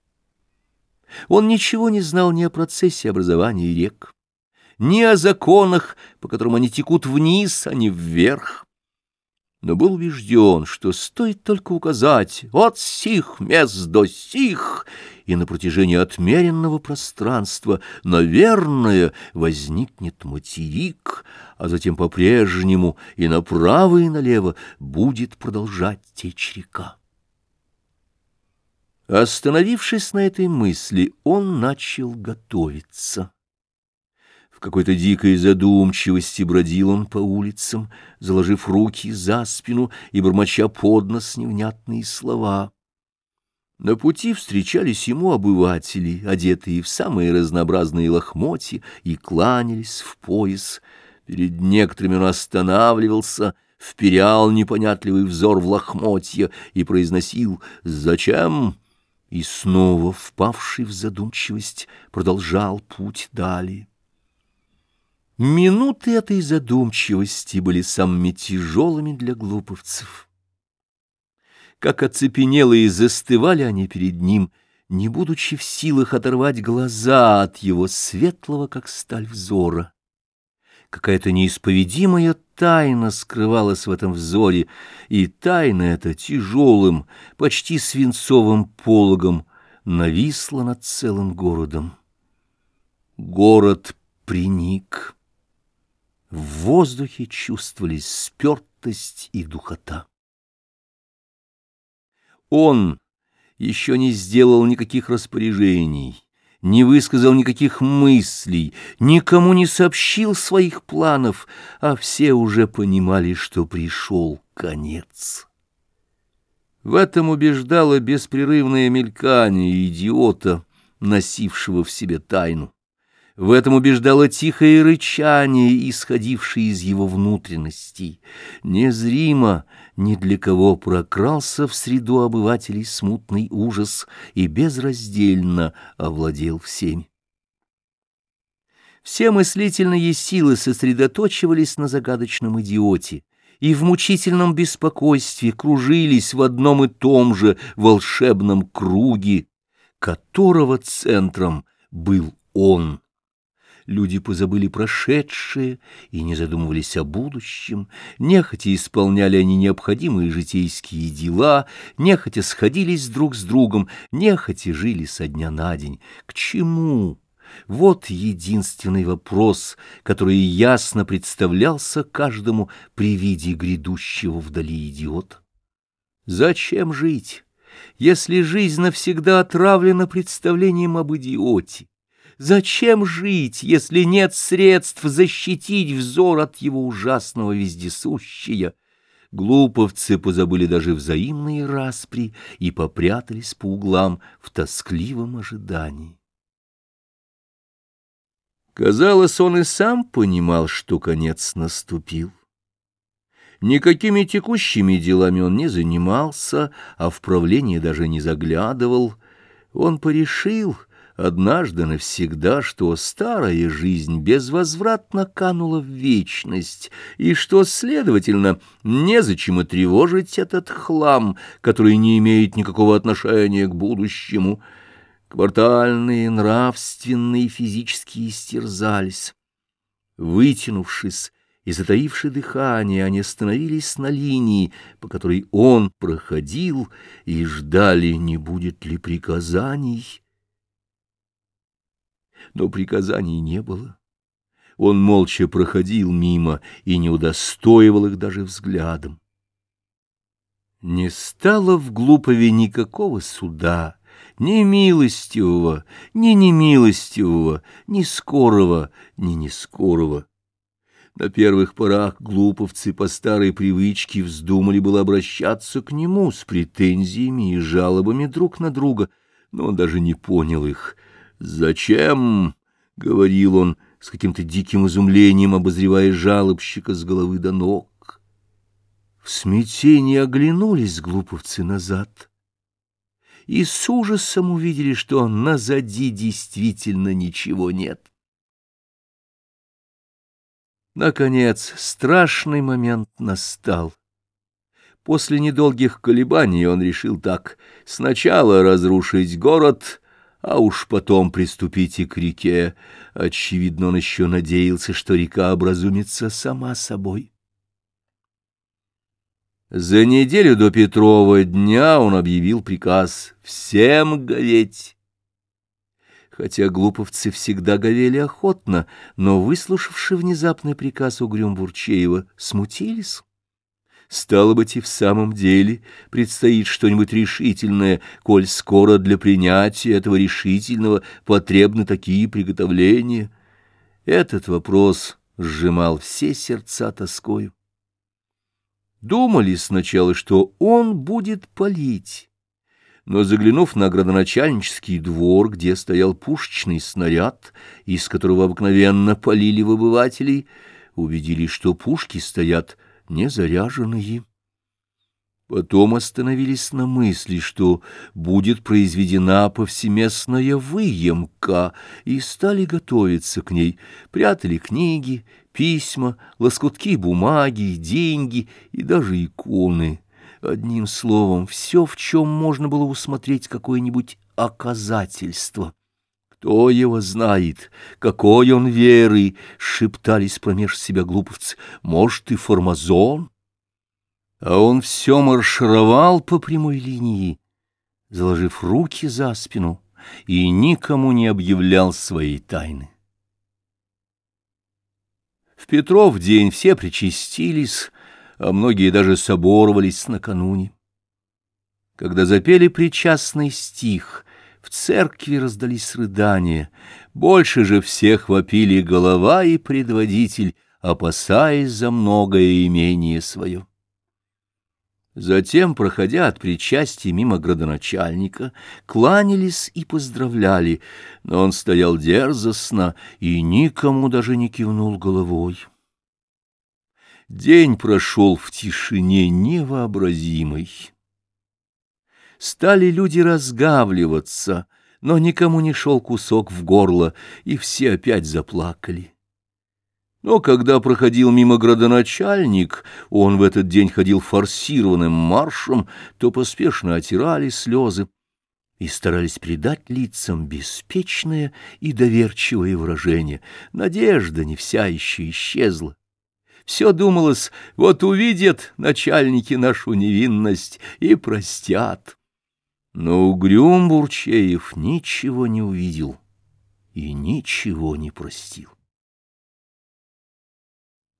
Он ничего не знал ни о процессе образования рек, ни о законах, по которым они текут вниз, а не вверх но был убежден, что стоит только указать от сих мест до сих, и на протяжении отмеренного пространства, наверное, возникнет материк, а затем по-прежнему и направо, и налево будет продолжать течь река. Остановившись на этой мысли, он начал готовиться. В какой-то дикой задумчивости бродил он по улицам, заложив руки за спину и бормоча под нос невнятные слова. На пути встречались ему обыватели, одетые в самые разнообразные лохмотья, и кланялись в пояс. Перед некоторыми он останавливался, вперял непонятливый взор в лохмотья и произносил «Зачем?» и снова, впавший в задумчивость, продолжал путь далее. Минуты этой задумчивости были самыми тяжелыми для глуповцев. Как оцепенелые застывали они перед ним, не будучи в силах оторвать глаза от его светлого, как сталь взора. Какая-то неисповедимая тайна скрывалась в этом взоре, и тайна эта тяжелым, почти свинцовым пологом нависла над целым городом. Город приник. В воздухе чувствовались спертость и духота. Он еще не сделал никаких распоряжений, не высказал никаких мыслей, никому не сообщил своих планов, а все уже понимали, что пришел конец. В этом убеждало беспрерывное мелькание идиота, носившего в себе тайну. В этом убеждало тихое рычание, исходившее из его внутренностей. Незримо ни для кого прокрался в среду обывателей смутный ужас и безраздельно овладел всеми. Все мыслительные силы сосредоточивались на загадочном идиоте, и в мучительном беспокойстве кружились в одном и том же волшебном круге, которого центром был он. Люди позабыли прошедшее и не задумывались о будущем, нехотя исполняли они необходимые житейские дела, нехотя сходились друг с другом, нехотя жили со дня на день. К чему? Вот единственный вопрос, который ясно представлялся каждому при виде грядущего вдали идиота. Зачем жить, если жизнь навсегда отравлена представлением об идиоте? Зачем жить, если нет средств защитить взор от его ужасного вездесущия? Глуповцы позабыли даже взаимные распри и попрятались по углам в тоскливом ожидании. Казалось, он и сам понимал, что конец наступил. Никакими текущими делами он не занимался, а в правление даже не заглядывал. Он порешил однажды навсегда, что старая жизнь безвозвратно канула в вечность, и что, следовательно, незачем и тревожить этот хлам, который не имеет никакого отношения к будущему. Квартальные, нравственные и физически истерзались. Вытянувшись и затаивши дыхание, они остановились на линии, по которой он проходил, и ждали, не будет ли приказаний но приказаний не было. Он молча проходил мимо и не удостоивал их даже взглядом. Не стало в Глупове никакого суда, ни милостивого, ни немилостивого, ни скорого, ни нескорого. На первых порах глуповцы по старой привычке вздумали было обращаться к нему с претензиями и жалобами друг на друга, но он даже не понял их — «Зачем?» — говорил он с каким-то диким изумлением, обозревая жалобщика с головы до ног. В смятении оглянулись глуповцы назад и с ужасом увидели, что назади действительно ничего нет. Наконец, страшный момент настал. После недолгих колебаний он решил так — сначала разрушить город — а уж потом приступите к реке. Очевидно, он еще надеялся, что река образумится сама собой. За неделю до Петрова дня он объявил приказ «всем гореть». Хотя глуповцы всегда говели охотно, но, выслушавши внезапный приказ Угрюм Бурчеева, смутились. Стало быть, и в самом деле предстоит что-нибудь решительное, коль скоро для принятия этого решительного потребны такие приготовления. Этот вопрос сжимал все сердца тоскою. Думали сначала, что он будет палить, но, заглянув на градоначальнический двор, где стоял пушечный снаряд, из которого обыкновенно полили в обывателей, убедились, что пушки стоят — незаряженные. Потом остановились на мысли, что будет произведена повсеместная выемка, и стали готовиться к ней, прятали книги, письма, лоскутки бумаги, деньги и даже иконы. Одним словом, все, в чем можно было усмотреть какое-нибудь оказательство. Кто его знает, какой он веры, шептались промеж себя глуповцы, может, и формазон? А он все маршировал по прямой линии, заложив руки за спину, и никому не объявлял своей тайны. В Петров день все причастились, а многие даже соборовались накануне. Когда запели причастный стих, в церкви раздались рыдания, больше же всех вопили голова и предводитель, опасаясь за многое имение свое. Затем, проходя от причастия мимо градоначальника, кланялись и поздравляли, но он стоял дерзостно и никому даже не кивнул головой. День прошел в тишине невообразимой. Стали люди разгавливаться, но никому не шел кусок в горло, и все опять заплакали. Но когда проходил мимо градоначальник, он в этот день ходил форсированным маршем, то поспешно отирали слезы и старались придать лицам беспечное и доверчивое выражение. Надежда не вся еще исчезла. Все думалось, вот увидят начальники нашу невинность и простят. Но угрюм Бурчеев ничего не увидел и ничего не простил.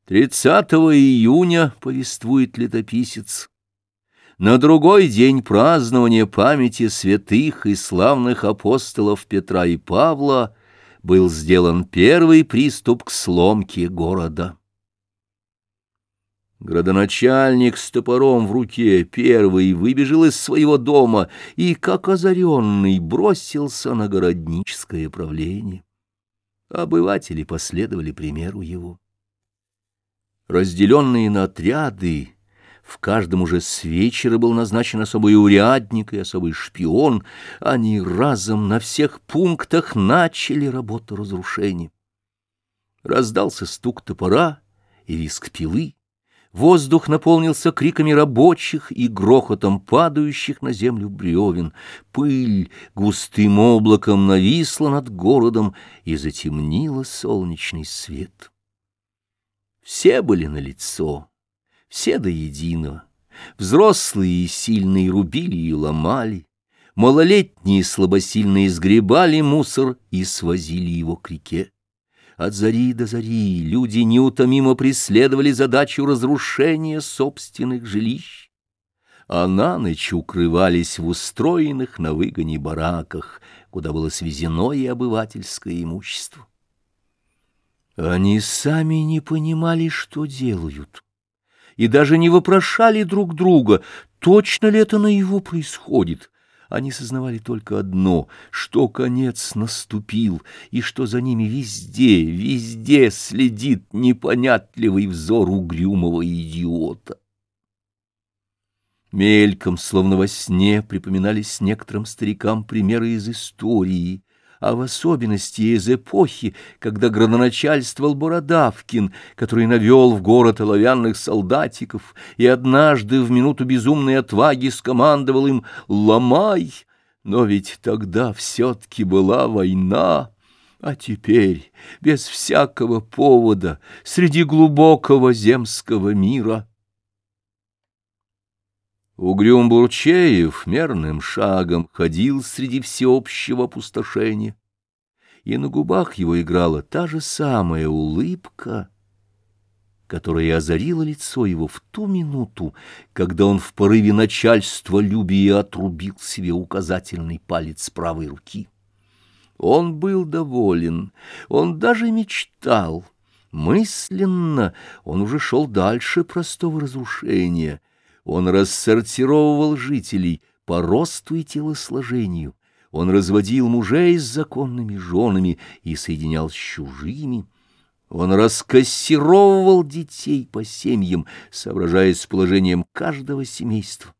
30 июня, повествует летописец, на другой день празднования памяти святых и славных апостолов Петра и Павла был сделан первый приступ к сломке города. Градоначальник с топором в руке первый выбежал из своего дома и, как озаренный, бросился на городническое правление. Обыватели последовали примеру его разделенные на отряды, в каждом уже с вечера был назначен особый урядник и особый шпион, они разом на всех пунктах начали работу разрушения. Раздался стук топора и виск пилы, Воздух наполнился криками рабочих и грохотом падающих на землю бревен. Пыль густым облаком нависла над городом и затемнила солнечный свет. Все были на лицо, все до единого. Взрослые и сильные рубили и ломали, малолетние слабосильные сгребали мусор и свозили его к реке. От зари до зари люди неутомимо преследовали задачу разрушения собственных жилищ, а на ночь укрывались в устроенных на выгоне бараках, куда было свезено и обывательское имущество. Они сами не понимали, что делают, и даже не вопрошали друг друга, точно ли это на его происходит. Они сознавали только одно, что конец наступил, и что за ними везде, везде следит непонятливый взор угрюмого идиота. Мельком, словно во сне, припоминались некоторым старикам примеры из истории, а в особенности из эпохи, когда градоначальствовал Бородавкин, который навел в город оловянных солдатиков и однажды в минуту безумной отваги скомандовал им «Ломай!» Но ведь тогда все-таки была война. А теперь, без всякого повода, среди глубокого земского мира, Угрюм Бурчеев мерным шагом ходил среди всеобщего опустошения, и на губах его играла та же самая улыбка, которая озарила лицо его в ту минуту, когда он в порыве начальства любия отрубил себе указательный палец правой руки. Он был доволен, он даже мечтал. Мысленно он уже шел дальше простого разрушения — он рассортировывал жителей по росту и телосложению. Он разводил мужей с законными женами и соединял с чужими. Он раскассировывал детей по семьям, соображаясь с положением каждого семейства.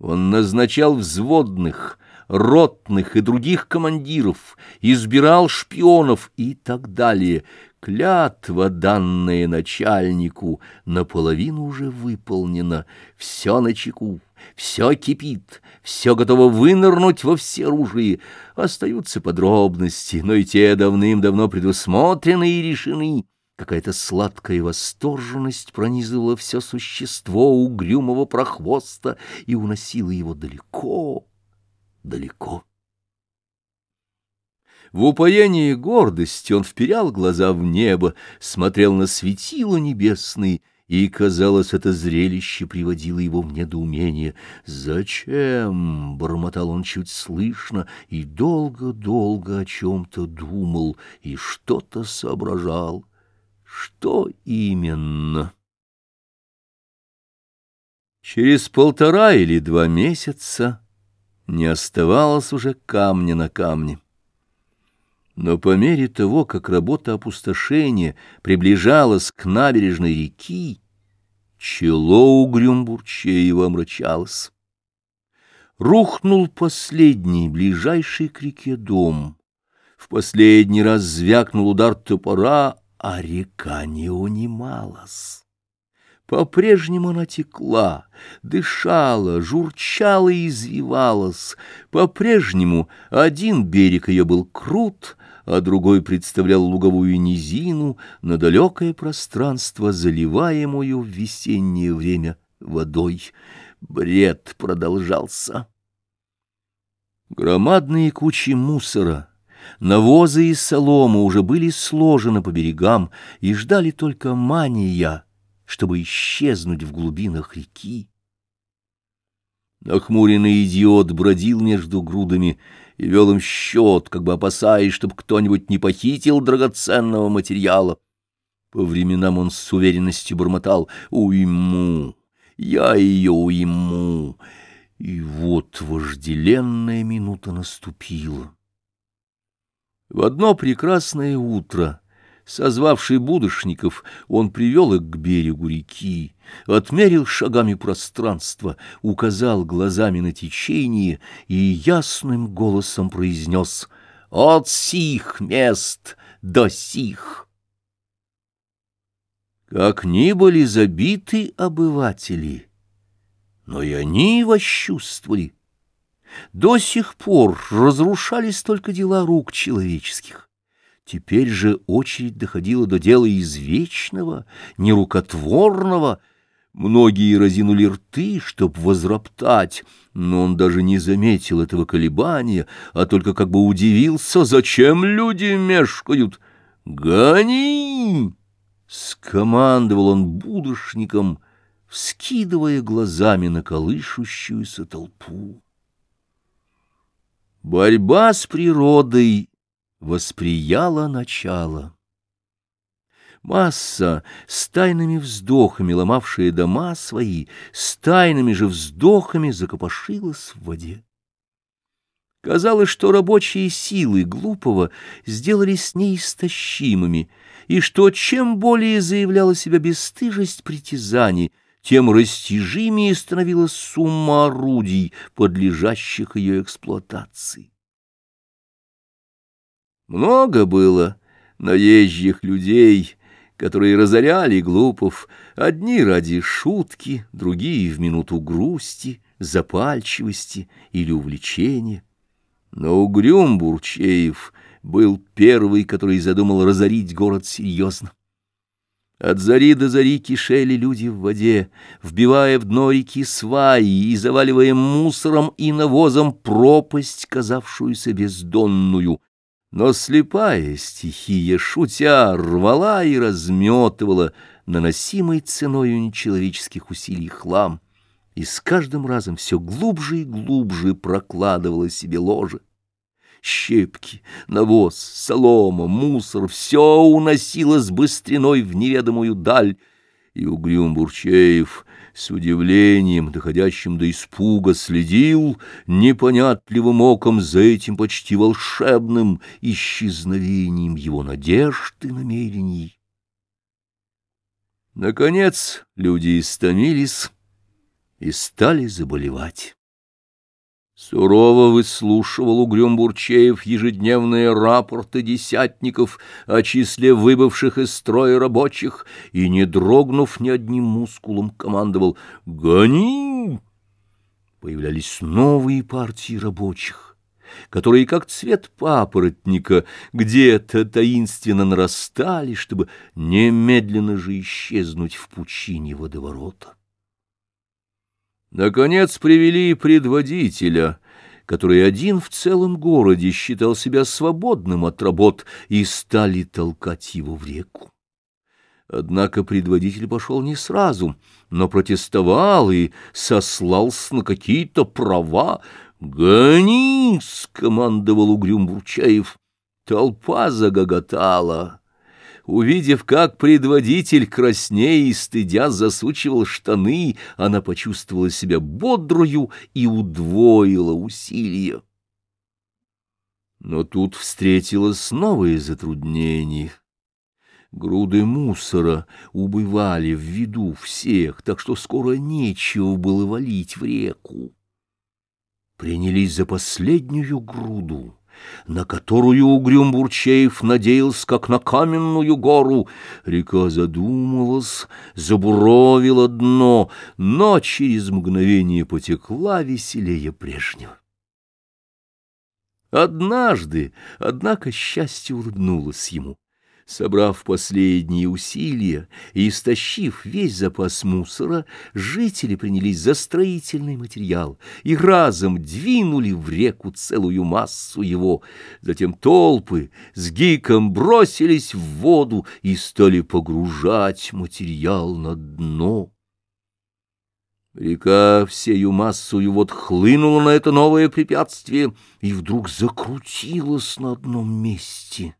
Он назначал взводных, ротных и других командиров, избирал шпионов и так далее. Клятва, данная начальнику, наполовину уже выполнена. Все на чеку, все кипит, все готово вынырнуть во всеоружии. Остаются подробности, но и те давным-давно предусмотрены и решены. Какая-то сладкая восторженность пронизывала все существо угрюмого прохвоста и уносила его далеко, далеко. В упоении гордости он вперял глаза в небо, смотрел на светила небесные, и, казалось, это зрелище приводило его в недоумение. «Зачем?» — бормотал он чуть слышно, и долго-долго о чем-то думал, и что-то соображал. Что именно? Через полтора или два месяца не оставалось уже камня на камне. Но по мере того, как работа опустошения приближалась к набережной реки, чело угрюм Бурчеева омрачалось. Рухнул последний, ближайший к реке дом. В последний раз звякнул удар топора, а река не унималась. По-прежнему она текла, дышала, журчала и извивалась. По-прежнему один берег ее был крут, а другой представлял луговую низину на далекое пространство, заливаемую в весеннее время водой. Бред продолжался. Громадные кучи мусора — Навозы и солома уже были сложены по берегам и ждали только мания, чтобы исчезнуть в глубинах реки. Нахмуренный идиот бродил между грудами и вел им счет, как бы опасаясь, чтобы кто-нибудь не похитил драгоценного материала. По временам он с уверенностью бормотал «Уйму! Я ее уйму!» И вот вожделенная минута наступила. В одно прекрасное утро, созвавший будущников, он привел их к берегу реки, отмерил шагами пространство, указал глазами на течение и ясным голосом произнес «От сих мест до сих». Как ни были забиты обыватели, но и они восчувствовали, до сих пор разрушались только дела рук человеческих. Теперь же очередь доходила до дела извечного, нерукотворного. Многие разинули рты, чтоб возроптать, но он даже не заметил этого колебания, а только как бы удивился, зачем люди мешкают. «Гони!» — скомандовал он будущником, вскидывая глазами на колышущуюся толпу. Борьба с природой восприяла начало. Масса, с тайными вздохами ломавшая дома свои, с тайными же вздохами закопошилась в воде. Казалось, что рабочие силы глупого сделались неистощимыми, и что чем более заявляла себя бесстыжесть притязаний, тем растяжимее становилась сумма орудий, подлежащих ее эксплуатации. Много было наезжих людей, которые разоряли глупов, одни ради шутки, другие в минуту грусти, запальчивости или увлечения. Но угрюм Бурчеев был первый, который задумал разорить город серьезно. От зари до зари кишели люди в воде, вбивая в дно реки сваи и заваливая мусором и навозом пропасть, казавшуюся бездонную. Но слепая стихия, шутя, рвала и разметывала наносимой ценою нечеловеческих усилий хлам, и с каждым разом все глубже и глубже прокладывала себе ложе. Щепки, навоз, солома, мусор — все уносилось быстриной в неведомую даль, и угрюм Бурчеев с удивлением, доходящим до испуга, следил непонятливым оком за этим почти волшебным исчезновением его надежд и намерений. Наконец люди истомились и стали заболевать. Сурово выслушивал Угрюм Бурчеев ежедневные рапорты десятников о числе выбывших из строя рабочих и, не дрогнув ни одним мускулом, командовал «Гони!». Появлялись новые партии рабочих, которые, как цвет папоротника, где-то таинственно нарастали, чтобы немедленно же исчезнуть в пучине водоворота. Наконец привели предводителя, который один в целом городе считал себя свободным от работ, и стали толкать его в реку. Однако предводитель пошел не сразу, но протестовал и сослался на какие-то права. «Гони!» — скомандовал угрюм Бурчаев. Толпа загоготала. Увидев, как предводитель краснея и стыдя засучивал штаны, она почувствовала себя бодрую и удвоила усилия. Но тут встретилось новое затруднение. Груды мусора убывали в виду всех, так что скоро нечего было валить в реку. Принялись за последнюю груду на которую Угрюм Бурчеев надеялся, как на каменную гору. Река задумалась, забуровила дно, но через мгновение потекла веселее прежнего. Однажды, однако, счастье улыбнулось ему. Собрав последние усилия и истощив весь запас мусора, жители принялись за строительный материал и разом двинули в реку целую массу его. Затем толпы с гиком бросились в воду и стали погружать материал на дно. Река всею массою вот хлынула на это новое препятствие и вдруг закрутилась на одном месте.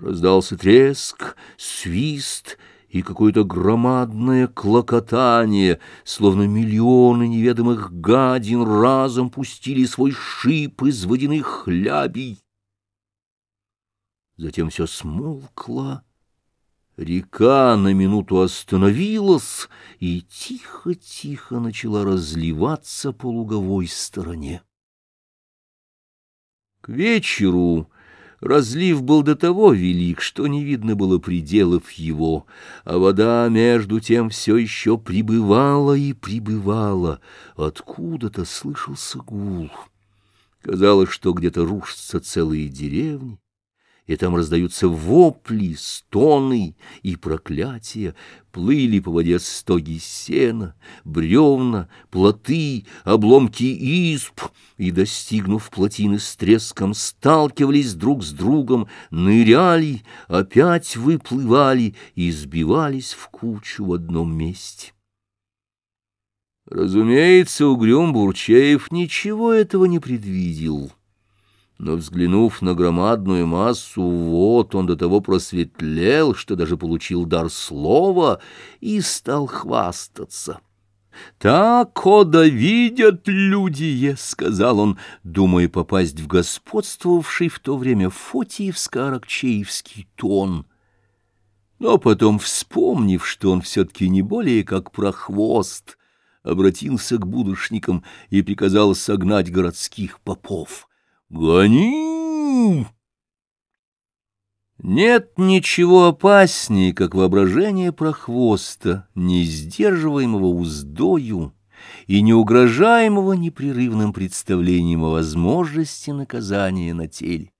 Раздался треск, свист и какое-то громадное клокотание, словно миллионы неведомых гадин разом пустили свой шип из водяных хлябей. Затем все смолкло. Река на минуту остановилась и тихо-тихо начала разливаться по луговой стороне. К вечеру Разлив был до того велик, что не видно было пределов его, а вода между тем все еще прибывала и прибывала. Откуда-то слышался гул. Казалось, что где-то рушатся целые деревни и там раздаются вопли, стоны и проклятия, плыли по воде стоги сена, бревна, плоты, обломки исп, и, достигнув плотины с треском, сталкивались друг с другом, ныряли, опять выплывали и сбивались в кучу в одном месте. Разумеется, Угрюм Бурчеев ничего этого не предвидел но, взглянув на громадную массу вот он до того просветлел, что даже получил дар слова и стал хвастаться. «Так, ода видят люди!» — сказал он, думая попасть в господствовавший в то время фотиевско-аракчеевский тон. Но потом, вспомнив, что он все-таки не более как прохвост, обратился к будущникам и приказал согнать городских попов. Гони! Нет ничего опаснее, как воображение прохвоста, не сдерживаемого уздою и не угрожаемого непрерывным представлением о возможности наказания на теле.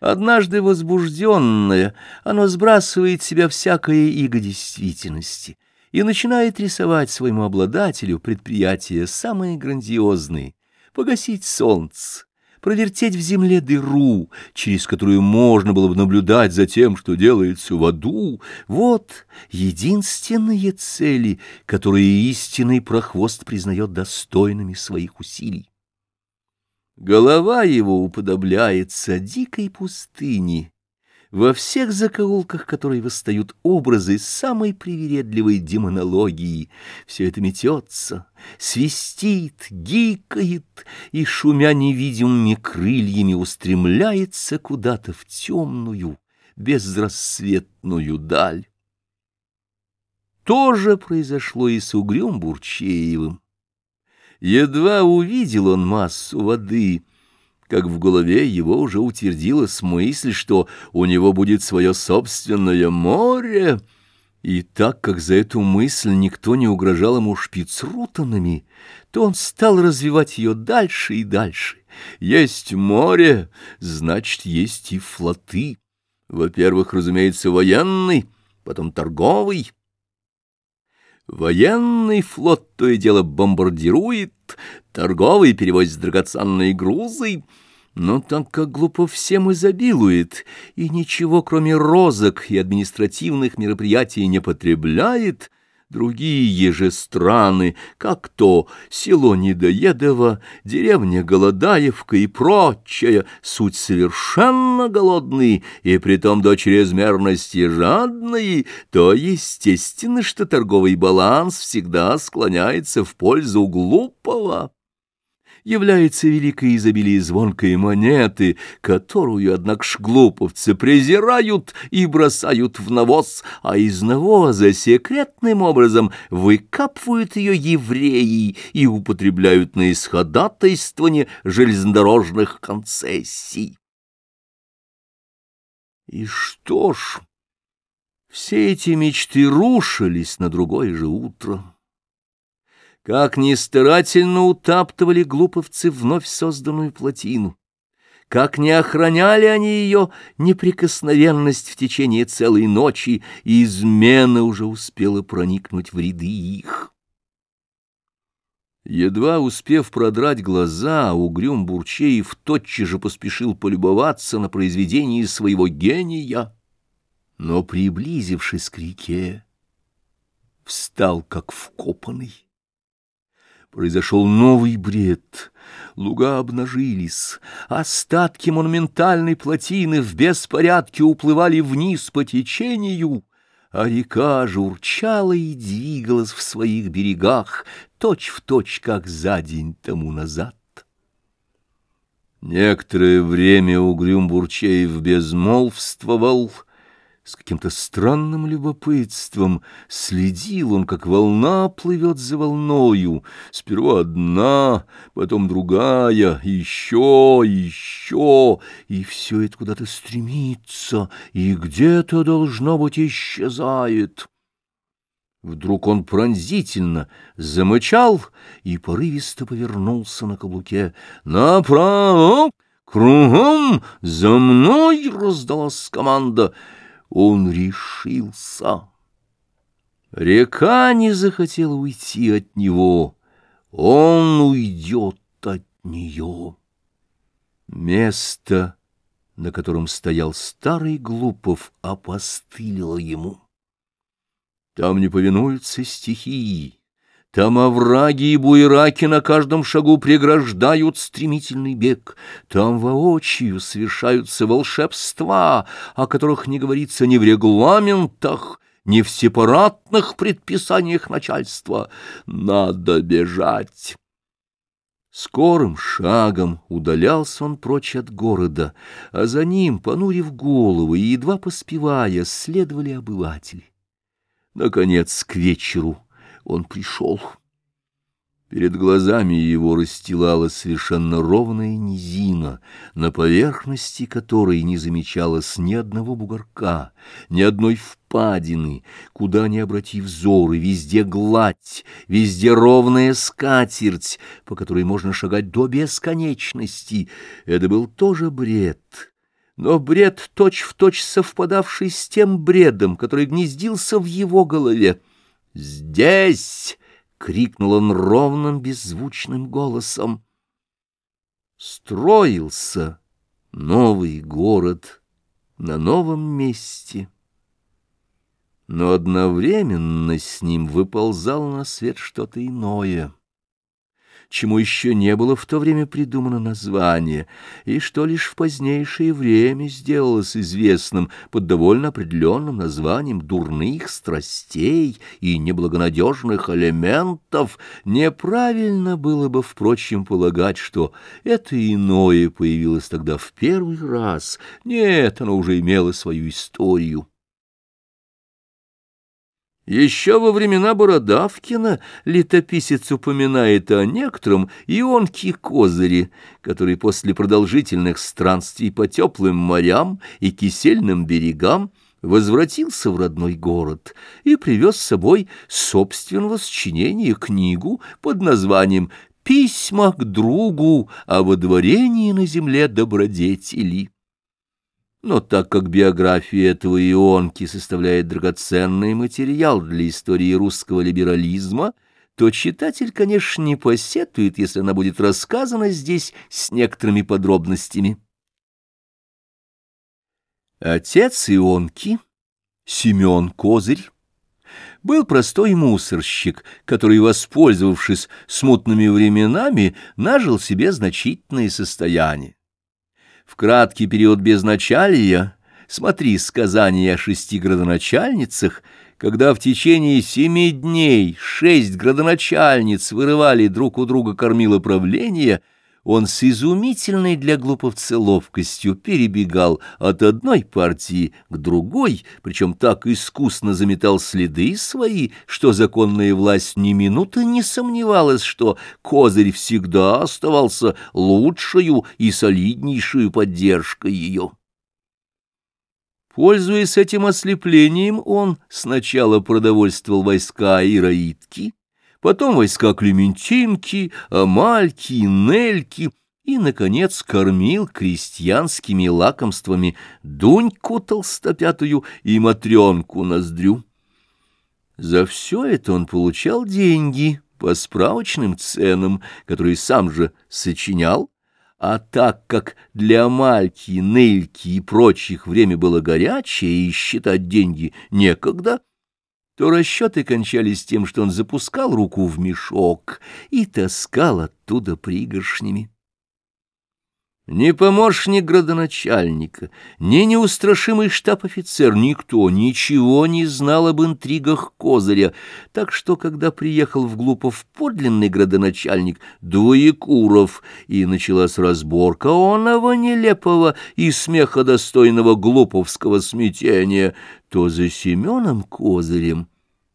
Однажды возбужденное, оно сбрасывает с себя всякое иго действительности и начинает рисовать своему обладателю предприятия самые грандиозные, погасить солнце, провертеть в земле дыру, через которую можно было бы наблюдать за тем, что делается в аду. Вот единственные цели, которые истинный прохвост признает достойными своих усилий. Голова его уподобляется дикой пустыне, во всех закоулках которой восстают образы самой привередливой демонологии. Все это метется, свистит, гикает и, шумя невидимыми крыльями, устремляется куда-то в темную, безрассветную даль. То же произошло и с Угрюм Бурчеевым. Едва увидел он массу воды, как в голове его уже утвердилась мысль, что у него будет свое собственное море, и так как за эту мысль никто не угрожал ему шпицрутанами, то он стал развивать ее дальше и дальше. Есть море, значит, есть и флоты. Во-первых, разумеется, военный, потом торговый. Военный флот то и дело бомбардирует, торговый перевозит драгоценные грузы, но так как глупо всем изобилует и ничего, кроме розок и административных мероприятий, не потребляет, другие же страны, как то село Недоедово, деревня Голодаевка и прочая, суть совершенно голодные и притом до чрезмерности жадные, то естественно, что торговый баланс всегда склоняется в пользу глупого является великое изобилие звонкой монеты, которую, однако ж, глуповцы презирают и бросают в навоз, а из навоза секретным образом выкапывают ее евреи и употребляют на исходатайствование железнодорожных концессий. И что ж, все эти мечты рушились на другое же утро. Как ни утаптывали глуповцы вновь созданную плотину, как не охраняли они ее неприкосновенность в течение целой ночи, и измена уже успела проникнуть в ряды их. Едва успев продрать глаза, угрюм Бурчеев тотчас же поспешил полюбоваться на произведение своего гения, но, приблизившись к реке, встал как вкопанный. Произошел новый бред. Луга обнажились, остатки монументальной плотины в беспорядке уплывали вниз по течению, а река журчала и двигалась в своих берегах, точь-в-точь, точь, как за день тому назад. Некоторое время Угрюм Бурчеев безмолвствовал — с каким-то странным любопытством следил он, как волна плывет за волною, сперва одна, потом другая, еще, еще, и все это куда-то стремится, и где-то, должно быть, исчезает. Вдруг он пронзительно замычал и порывисто повернулся на каблуке. «Направо! Кругом! За мной!» — раздалась команда — он решился. Река не захотела уйти от него, он уйдет от нее. Место, на котором стоял старый Глупов, опостылило ему. Там не повинуются стихии, там овраги и буераки на каждом шагу преграждают стремительный бег. Там воочию совершаются волшебства, о которых не говорится ни в регламентах, ни в сепаратных предписаниях начальства. Надо бежать. Скорым шагом удалялся он прочь от города, а за ним, понурив голову и едва поспевая, следовали обыватели. Наконец, к вечеру он пришел. Перед глазами его расстилалась совершенно ровная низина, на поверхности которой не замечалось ни одного бугорка, ни одной впадины, куда ни обрати взоры, везде гладь, везде ровная скатерть, по которой можно шагать до бесконечности. Это был тоже бред, но бред точь-в-точь точь совпадавший с тем бредом, который гнездился в его голове. «Здесь!» — крикнул он ровным беззвучным голосом. Строился новый город на новом месте, но одновременно с ним выползал на свет что-то иное чему еще не было в то время придумано название, и что лишь в позднейшее время сделалось известным под довольно определенным названием дурных страстей и неблагонадежных элементов, неправильно было бы, впрочем, полагать, что это иное появилось тогда в первый раз. Нет, оно уже имело свою историю. Еще во времена Бородавкина летописец упоминает о некотором Ионке Козыре, который после продолжительных странствий по теплым морям и кисельным берегам возвратился в родной город и привез с собой собственного сочинения книгу под названием «Письма к другу о водворении на земле добродетели». Но так как биография этого ионки составляет драгоценный материал для истории русского либерализма, то читатель, конечно, не посетует, если она будет рассказана здесь с некоторыми подробностями. Отец Ионки, Семен Козырь, был простой мусорщик, который, воспользовавшись смутными временами, нажил себе значительное состояние. В краткий период безначалия смотри сказания о шести градоначальницах, когда в течение семи дней шесть градоначальниц вырывали друг у друга кормило правления — он с изумительной для глуповца ловкостью перебегал от одной партии к другой, причем так искусно заметал следы свои, что законная власть ни минуты не сомневалась, что Козырь всегда оставался лучшую и солиднейшую поддержкой ее. Пользуясь этим ослеплением, он сначала продовольствовал войска Ираитки, потом войска Клементинки, Амальки, Нельки и, наконец, кормил крестьянскими лакомствами Дуньку толстопятую и Матренку Ноздрю. За все это он получал деньги по справочным ценам, которые сам же сочинял, а так как для Амальки, Нельки и прочих время было горячее и считать деньги некогда, то расчеты кончались тем, что он запускал руку в мешок и таскал оттуда пригоршнями. Ни помощник градоначальника, ни неустрашимый штаб-офицер, никто ничего не знал об интригах Козыря, так что, когда приехал в Глупов подлинный градоначальник Двоекуров, и началась разборка оного нелепого и смеходостойного глуповского смятения, то за Семеном Козырем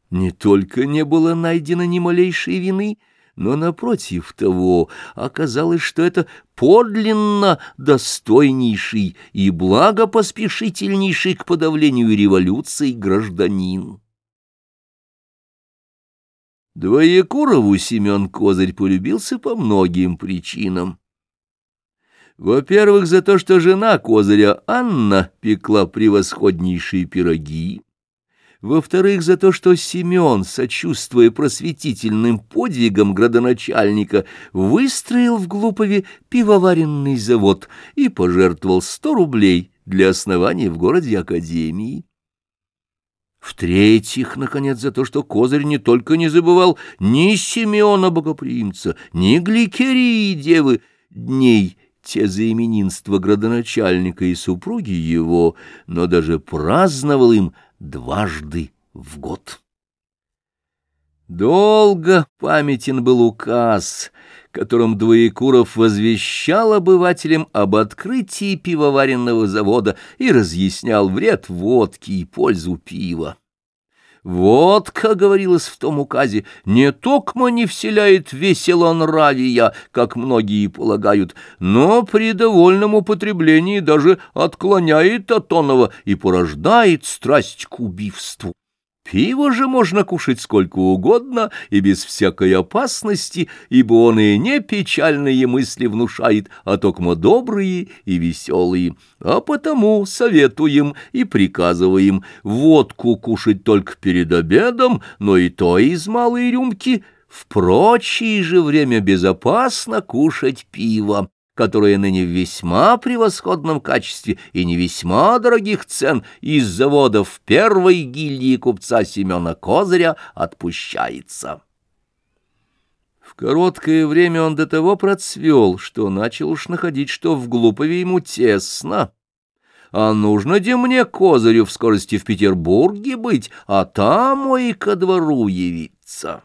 не только не было найдено ни малейшей вины, но, напротив того, оказалось, что это подлинно достойнейший и благопоспешительнейший к подавлению революции гражданин. Двоекурову Семен Козырь полюбился по многим причинам. Во-первых, за то, что жена Козыря Анна пекла превосходнейшие пироги, во-вторых, за то, что Семен, сочувствуя просветительным подвигам градоначальника, выстроил в Глупове пивоваренный завод и пожертвовал сто рублей для основания в городе Академии. В-третьих, наконец, за то, что Козырь не только не забывал ни Семена Богоприимца, ни Гликерии Девы, дней те за именинство градоначальника и супруги его, но даже праздновал им дважды в год. Долго памятен был указ, которым Двоекуров возвещал обывателям об открытии пивоваренного завода и разъяснял вред водки и пользу пива. Водка, говорилось в том указе, не токмо не вселяет веселонравия, как многие полагают, но при довольном употреблении даже отклоняет от оного и порождает страсть к убийству. Пиво же можно кушать сколько угодно и без всякой опасности, ибо он и не печальные мысли внушает, а только добрые и веселые. А потому советуем и приказываем водку кушать только перед обедом, но и то из малой рюмки, в прочее же время безопасно кушать пиво которые ныне в весьма превосходном качестве и не весьма дорогих цен из заводов первой гильдии купца Семена Козыря отпущается. В короткое время он до того процвел, что начал уж находить, что в Глупове ему тесно. А нужно де мне, Козырю, в скорости в Петербурге быть, а там и ко двору явиться.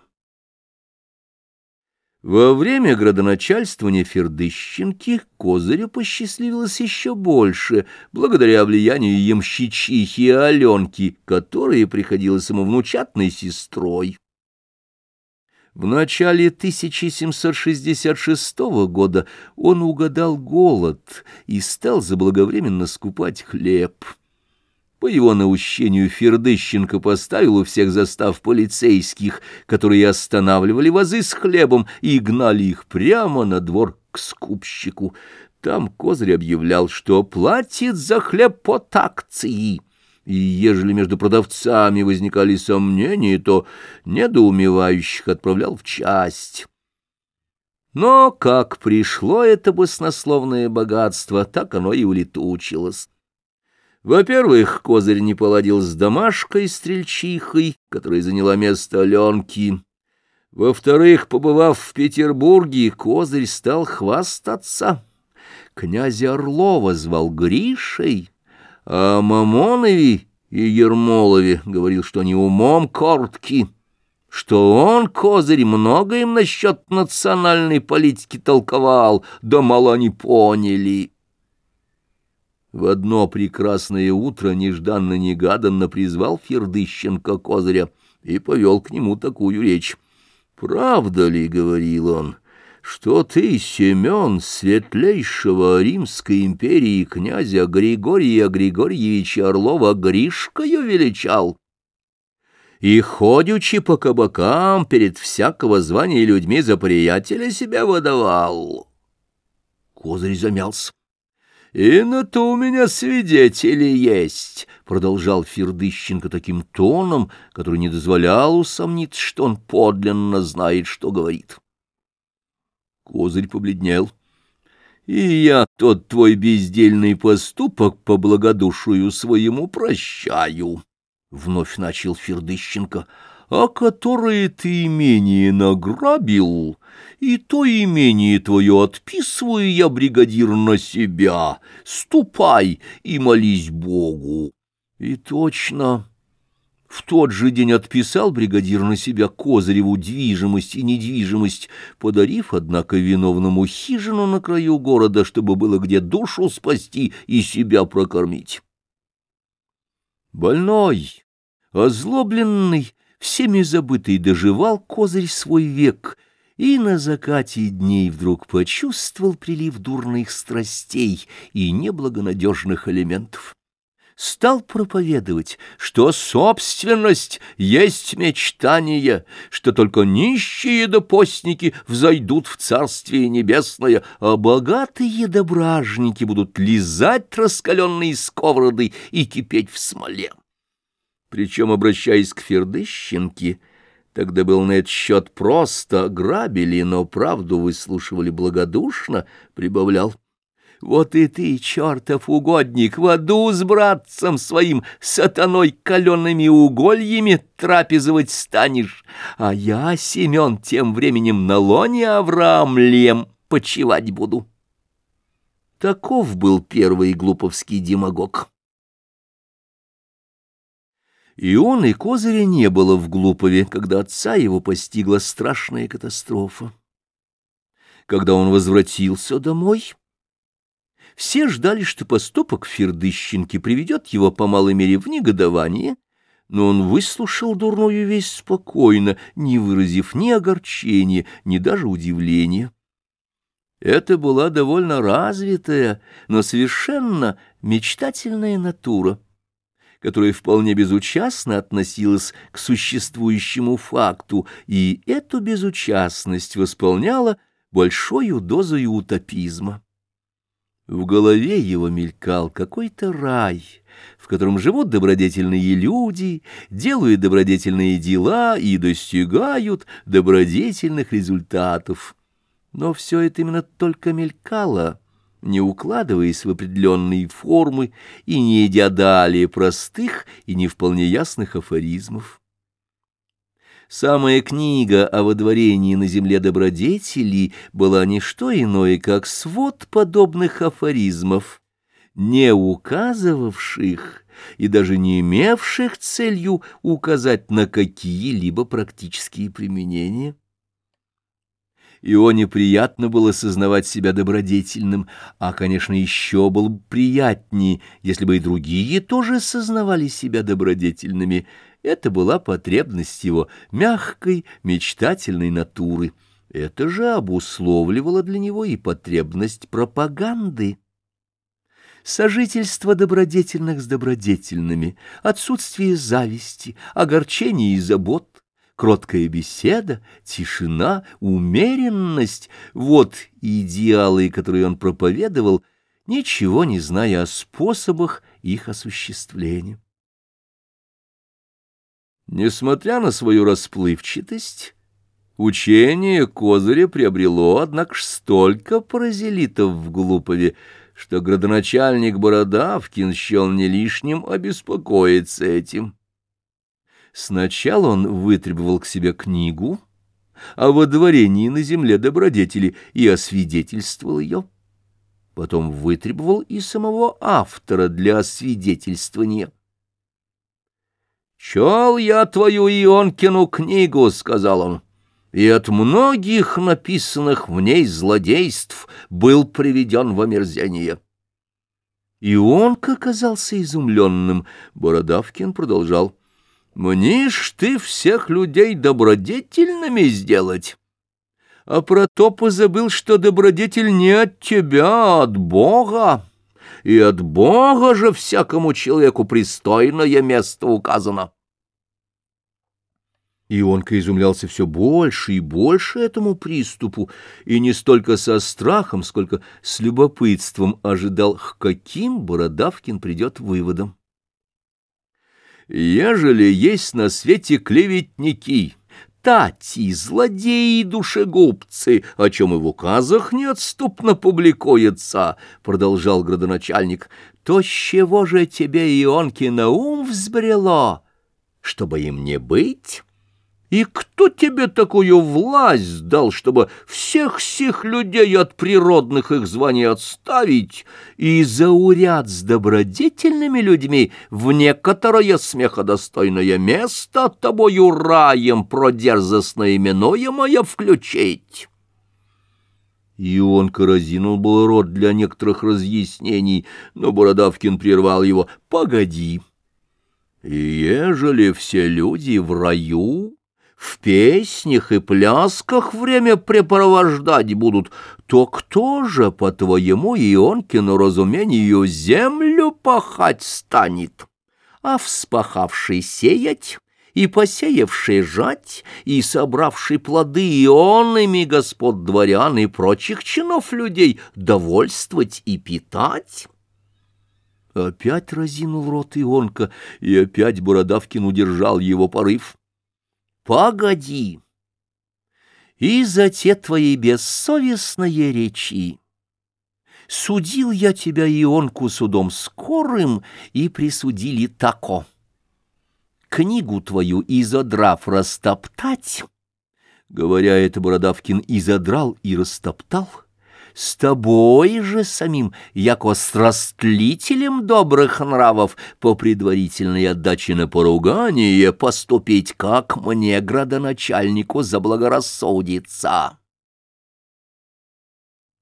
Во время градоначальствования Фердыщенки Козырю посчастливилось еще больше, благодаря влиянию ямщичихи и Аленки, которая приходилась ему внучатной сестрой. В начале 1766 года он угадал голод и стал заблаговременно скупать хлеб. По его наущению Фердыщенко поставил у всех застав полицейских, которые останавливали вазы с хлебом и гнали их прямо на двор к скупщику. Там Козырь объявлял, что платит за хлеб по такции. И ежели между продавцами возникали сомнения, то недоумевающих отправлял в часть. Но как пришло это баснословное богатство, так оно и улетучилось. Во-первых, Козырь не поладил с домашкой-стрельчихой, которая заняла место Аленки. Во-вторых, побывав в Петербурге, Козырь стал хвастаться. Князя Орлова звал Гришей, а Мамонове и Ермолове говорил, что они умом кортки, что он, Козырь, много им насчет национальной политики толковал, да мало они поняли. В одно прекрасное утро нежданно-негаданно призвал Фердыщенко Козыря и повел к нему такую речь. «Правда ли, — говорил он, — что ты, Семен, светлейшего Римской империи князя Григория Григорьевича Орлова Гришкою величал?» и, ходючи по кабакам, перед всякого звания людьми за приятеля себя выдавал. Козырь замялся. «И на то у меня свидетели есть», — продолжал Фердыщенко таким тоном, который не дозволял усомниться, что он подлинно знает, что говорит. Козырь побледнел. «И я тот твой бездельный поступок по благодушию своему прощаю», — вновь начал Фердыщенко, — а которые ты имение награбил, и то имение твое отписываю я, бригадир, на себя. Ступай и молись Богу. И точно... В тот же день отписал бригадир на себя Козыреву движимость и недвижимость, подарив, однако, виновному хижину на краю города, чтобы было где душу спасти и себя прокормить. Больной, озлобленный, всеми забытый доживал козырь свой век, и на закате дней вдруг почувствовал прилив дурных страстей и неблагонадежных элементов. Стал проповедовать, что собственность есть мечтание, что только нищие да постники взойдут в Царствие Небесное, а богатые дображники будут лизать раскаленные сковороды и кипеть в смоле. Причем, обращаясь к Фердыщенке, тогда был на этот счет просто грабили, но правду выслушивали благодушно, прибавлял. Вот и ты, чертов угодник, в аду с братцем своим, сатаной калеными угольями трапезовать станешь, а я, Семен, тем временем на лоне Авраам Лем почивать буду. Таков был первый глуповский демагог. И он, и Козыря не было в Глупове, когда отца его постигла страшная катастрофа. Когда он возвратился домой, все ждали, что поступок Фердыщенки приведет его по малой мере в негодование, но он выслушал дурную весть спокойно, не выразив ни огорчения, ни даже удивления. Это была довольно развитая, но совершенно мечтательная натура которая вполне безучастно относилась к существующему факту, и эту безучастность восполняла большою дозой утопизма. В голове его мелькал какой-то рай, в котором живут добродетельные люди, делают добродетельные дела и достигают добродетельных результатов. Но все это именно только мелькало — не укладываясь в определенные формы и не идя далее простых и не вполне ясных афоризмов. Самая книга о водворении на земле добродетелей была не что иное, как свод подобных афоризмов, не указывавших и даже не имевших целью указать на какие-либо практические применения. Ионе приятно было сознавать себя добродетельным, а, конечно, еще было бы приятнее, если бы и другие тоже сознавали себя добродетельными. Это была потребность его мягкой, мечтательной натуры. Это же обусловливало для него и потребность пропаганды. Сожительство добродетельных с добродетельными, отсутствие зависти, огорчений и забот, кроткая беседа, тишина, умеренность — вот идеалы, которые он проповедовал, ничего не зная о способах их осуществления. Несмотря на свою расплывчатость, учение Козыря приобрело, однако ж, столько паразелитов в Глупове, что градоначальник Бородавкин счел не лишним обеспокоиться этим. Сначала он вытребовал к себе книгу о водворении на земле добродетели и освидетельствовал ее. Потом вытребовал и самого автора для освидетельствования. «Чел я твою Ионкину книгу», — сказал он, — «и от многих написанных в ней злодейств был приведен в омерзение». Ионка оказался изумленным. Бородавкин продолжал. Мнишь ты всех людей добродетельными сделать? А про то позабыл, что добродетель не от тебя, а от Бога. И от Бога же всякому человеку пристойное место указано. Ионка изумлялся все больше и больше этому приступу, и не столько со страхом, сколько с любопытством ожидал, к каким Бородавкин придет выводом. Ежели есть на свете клеветники, тати, злодеи и душегубцы, о чем и в указах неотступно публикуется, — продолжал градоначальник, — то с чего же тебе, Ионки, на ум взбрело, чтобы им не быть? И кто тебе такую власть дал, чтобы всех сих людей от природных их званий отставить и зауряд с добродетельными людьми в некоторое смеходостойное место тобою раем продерзостно именуемое включить?» И он разинул был рот для некоторых разъяснений, но Бородавкин прервал его. «Погоди! Ежели все люди в раю...» в песнях и плясках время препровождать будут, то кто же, по твоему Ионкину разумению, землю пахать станет? А вспахавший сеять и посеявший жать, и собравший плоды ионами господ дворян и прочих чинов людей довольствовать и питать? Опять разинул рот Ионка, и опять Бородавкин удержал его порыв. Погоди! И за те твои бессовестные речи судил я тебя, Ионку, судом скорым, и присудили тако. Книгу твою, изодрав, растоптать, говоря это, Бородавкин изодрал и растоптал — с тобой же самим, яко с растлителем добрых нравов, по предварительной отдаче на поругание поступить, как мне, градоначальнику, заблагорассудится.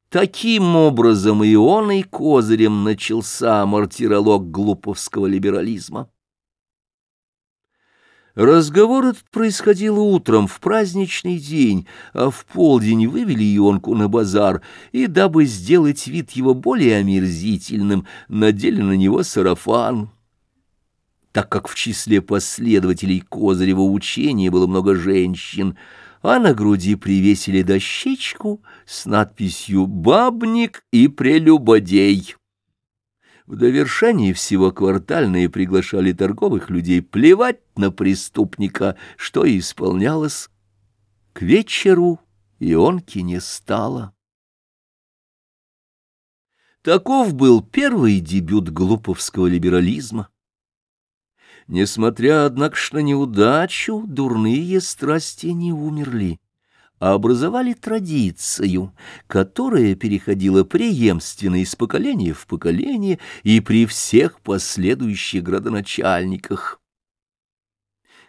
Таким образом и он, и козырем начался мартиролог глуповского либерализма. Разговор этот происходил утром, в праздничный день, а в полдень вывели Ионку на базар, и, дабы сделать вид его более омерзительным, надели на него сарафан. Так как в числе последователей Козырева учения было много женщин, а на груди привесили дощечку с надписью «Бабник и прелюбодей». В довершении всего квартальные приглашали торговых людей плевать на преступника, что и исполнялось. К вечеру Ионки не стало. Таков был первый дебют глуповского либерализма. Несмотря, однако, на неудачу, дурные страсти не умерли а образовали традицию, которая переходила преемственно из поколения в поколение и при всех последующих градоначальниках.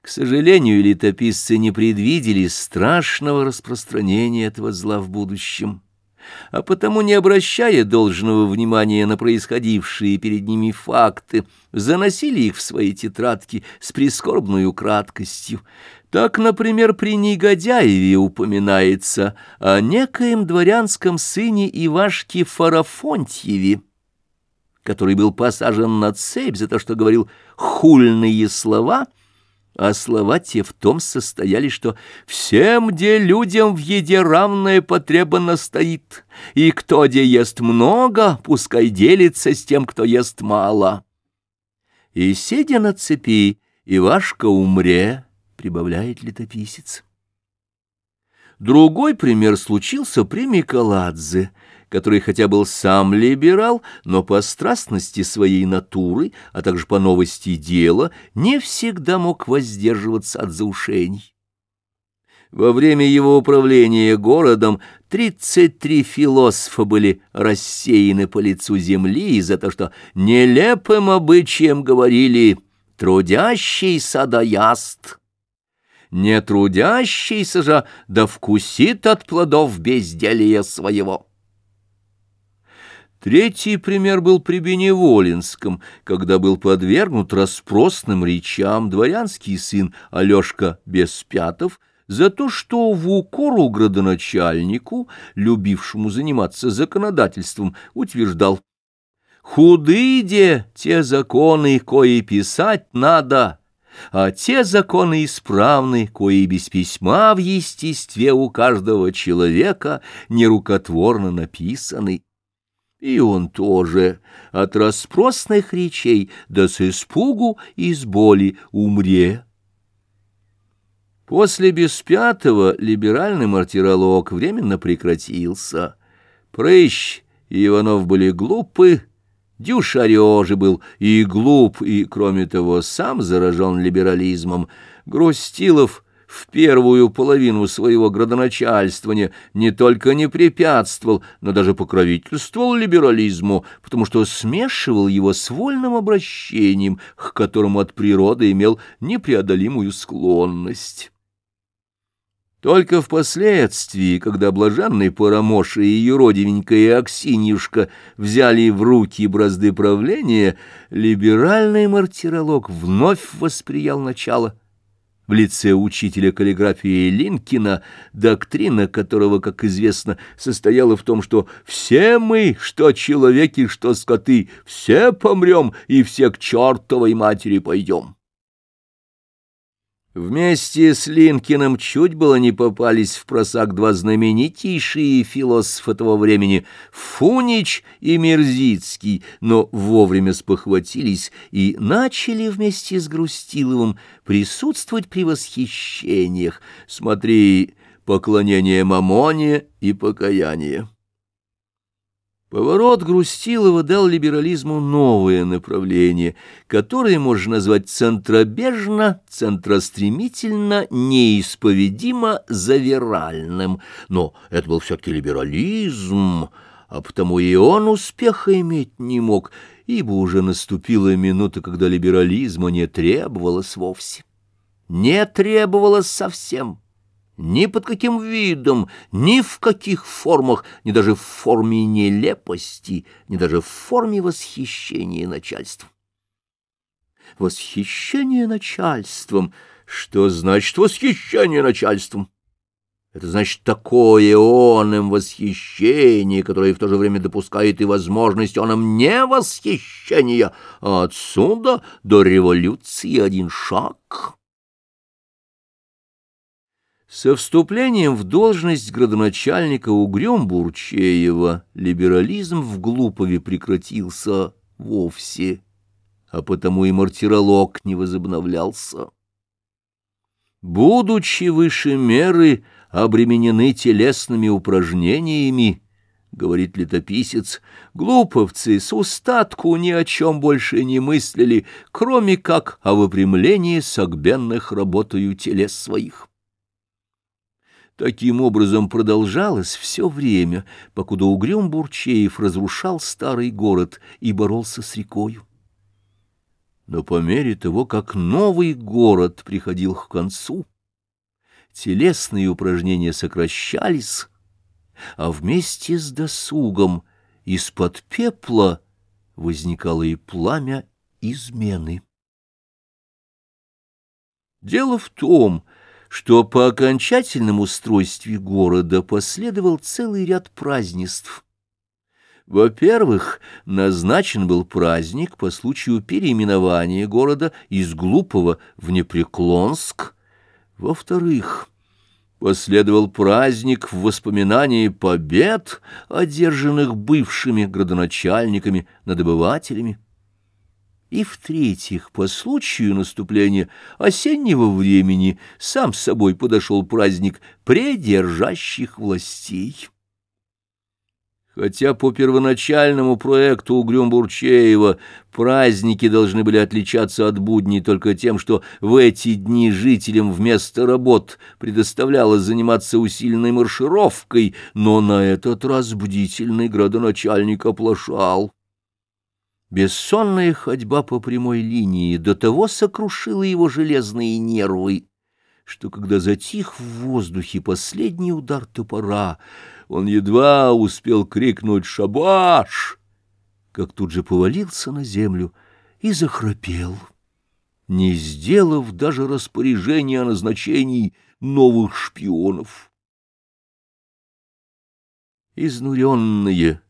К сожалению, летописцы не предвидели страшного распространения этого зла в будущем, а потому, не обращая должного внимания на происходившие перед ними факты, заносили их в свои тетрадки с прискорбной краткостью. Так, например, при Негодяеве упоминается о некоем дворянском сыне Ивашке Фарафонтьеве, который был посажен на цепь за то, что говорил хульные слова — а слова те в том состояли, что «всем, где людям в еде равная потреба настоит, и кто где ест много, пускай делится с тем, кто ест мало». И, сидя на цепи, Ивашка умре, прибавляет летописец. Другой пример случился при Миколадзе — который хотя был сам либерал, но по страстности своей натуры, а также по новости дела, не всегда мог воздерживаться от заушений. Во время его управления городом 33 философа были рассеяны по лицу земли за то, что нелепым обычаем говорили «трудящийся да яст». Не трудящийся же да вкусит от плодов безделия своего. Третий пример был при Беневолинском, когда был подвергнут распросным речам дворянский сын Алешка Беспятов за то, что в укору градоначальнику, любившему заниматься законодательством, утверждал «Худые те законы, кои писать надо». А те законы исправны, кои без письма в естестве у каждого человека нерукотворно написаны. И он тоже от распросных речей да с испугу и с боли умре. После Беспятого либеральный мартиролог временно прекратился. Прыщ и Иванов были глупы, Дюшарё же был и глуп, и, кроме того, сам заражен либерализмом. Грустилов в первую половину своего градоначальствования не только не препятствовал, но даже покровительствовал либерализму, потому что смешивал его с вольным обращением, к которому от природы имел непреодолимую склонность. Только впоследствии, когда блаженный Парамоша и юродивенькая Аксиньюшка взяли в руки бразды правления, либеральный мартиролог вновь восприял начало – в лице учителя каллиграфии Линкина, доктрина которого, как известно, состояла в том, что «все мы, что человеки, что скоты, все помрем и все к чертовой матери пойдем». Вместе с Линкиным чуть было не попались в просак два знаменитейшие философа того времени — Фунич и Мерзицкий, но вовремя спохватились и начали вместе с Грустиловым присутствовать при восхищениях. Смотри, поклонение Мамоне и покаяние. Поворот Грустилова дал либерализму новое направление, которое можно назвать центробежно, центростремительно, неисповедимо завиральным. Но это был все-таки либерализм, а потому и он успеха иметь не мог, ибо уже наступила минута, когда либерализма не требовалось вовсе. Не требовалось совсем ни под каким видом, ни в каких формах, ни даже в форме нелепости, ни даже в форме восхищения начальством. Восхищение начальством. Что значит восхищение начальством? Это значит такое он им восхищение, которое в то же время допускает и возможность он им не восхищения, а отсюда до революции один шаг. Со вступлением в должность градоначальника Угрём-Бурчеева либерализм в Глупове прекратился вовсе, а потому и мартиролог не возобновлялся. Будучи выше меры обременены телесными упражнениями, говорит летописец, глуповцы с устатку ни о чем больше не мыслили, кроме как о выпрямлении согбенных работою телес своих. Таким образом продолжалось все время, покуда угрюм Бурчеев разрушал старый город и боролся с рекою. Но по мере того, как новый город приходил к концу, телесные упражнения сокращались, а вместе с досугом из-под пепла возникало и пламя измены. Дело в том, что по окончательном устройстве города последовал целый ряд празднеств. Во-первых, назначен был праздник по случаю переименования города из Глупого в Непреклонск. Во-вторых, последовал праздник в воспоминании побед, одержанных бывшими градоначальниками над обывателями. И в-третьих, по случаю наступления осеннего времени сам с собой подошел праздник предержащих властей. Хотя по первоначальному проекту Угрюм-Бурчеева праздники должны были отличаться от будней только тем, что в эти дни жителям вместо работ предоставлялось заниматься усиленной маршировкой, но на этот раз бдительный градоначальник оплошал. Бессонная ходьба по прямой линии до того сокрушила его железные нервы, что когда затих в воздухе последний удар топора, он едва успел крикнуть «Шабаш!», как тут же повалился на землю и захрапел, не сделав даже распоряжения о назначении новых шпионов. Изнуренные,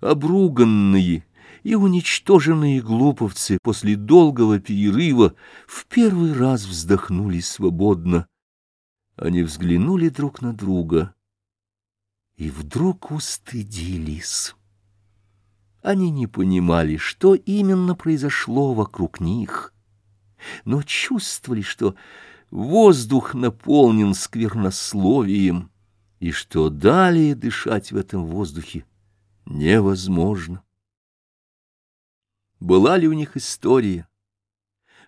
обруганные, и уничтоженные глуповцы после долгого перерыва в первый раз вздохнули свободно. Они взглянули друг на друга и вдруг устыдились. Они не понимали, что именно произошло вокруг них, но чувствовали, что воздух наполнен сквернословием, и что далее дышать в этом воздухе невозможно. Была ли у них история?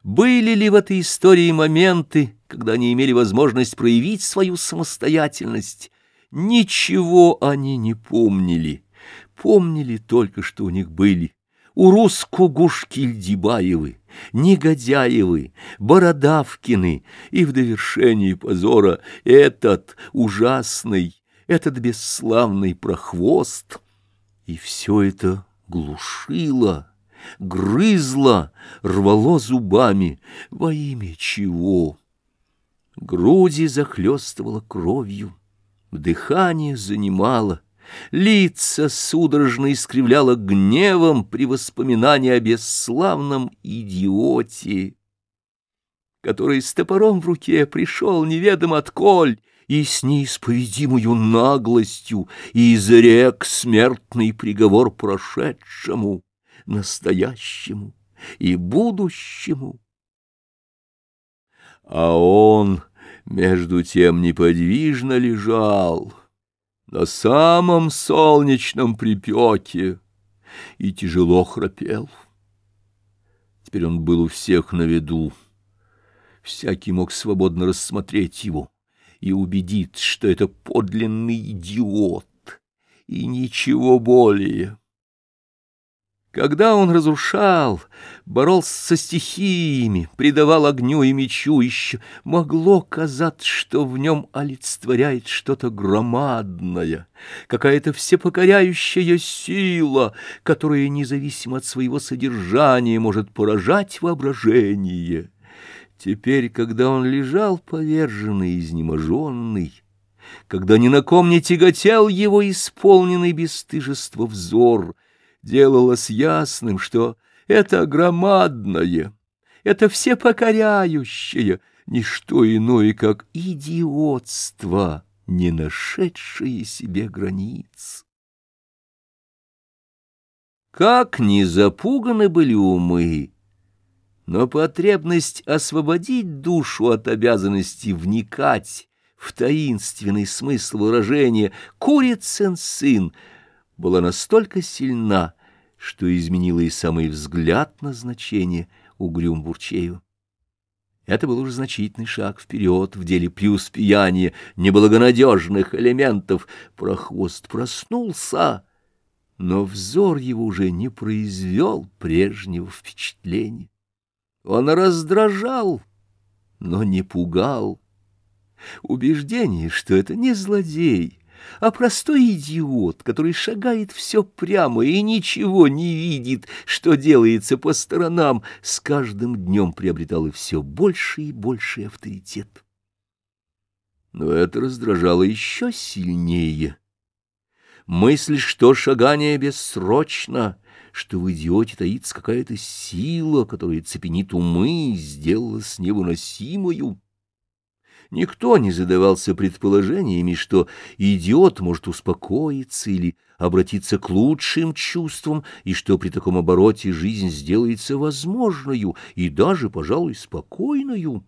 Были ли в этой истории моменты, когда они имели возможность проявить свою самостоятельность? Ничего они не помнили. Помнили только, что у них были Уруску-Гушкильдибаевы, Негодяевы, Бородавкины и в довершении позора этот ужасный, этот бесславный прохвост. И все это глушило грызло, рвало зубами. Во имя чего? Груди захлестывало кровью, дыхание занимало, лица судорожно искривляло гневом при воспоминании о бесславном идиоте, который с топором в руке пришел неведом отколь, и с неисповедимою наглостью изрек смертный приговор прошедшему настоящему и будущему. А он, между тем, неподвижно лежал на самом солнечном припеке и тяжело храпел. Теперь он был у всех на виду. Всякий мог свободно рассмотреть его и убедиться, что это подлинный идиот и ничего более. Когда он разрушал, боролся со стихиями, придавал огню и мечу, еще могло казаться, что в нем олицетворяет что-то громадное, какая-то всепокоряющая сила, которая, независимо от своего содержания, может поражать воображение. Теперь, когда он лежал поверженный, изнеможенный, когда ни на ком не тяготел его исполненный бесстыжество взор — делалось ясным, что это громадное, это всепокоряющее, не что иное, как идиотство, не нашедшее себе границ. Как ни запуганы были умы, но потребность освободить душу от обязанности вникать в таинственный смысл выражения «курицын сын» была настолько сильна, что изменила и самый взгляд на значение угрюм Бурчею. Это был уже значительный шаг вперед в деле преуспеяния неблагонадежных элементов. Прохвост проснулся, но взор его уже не произвел прежнего впечатления. Он раздражал, но не пугал. Убеждение, что это не злодей, а простой идиот, который шагает все прямо и ничего не видит, что делается по сторонам, с каждым днем приобретало все больше и больше авторитет. Но это раздражало еще сильнее. Мысль, что шагание бессрочно, что в идиоте таится какая-то сила, которая цепенит умы, сделалась невыносимою. Никто не задавался предположениями, что идиот может успокоиться или обратиться к лучшим чувствам, и что при таком обороте жизнь сделается возможною и даже, пожалуй, спокойною.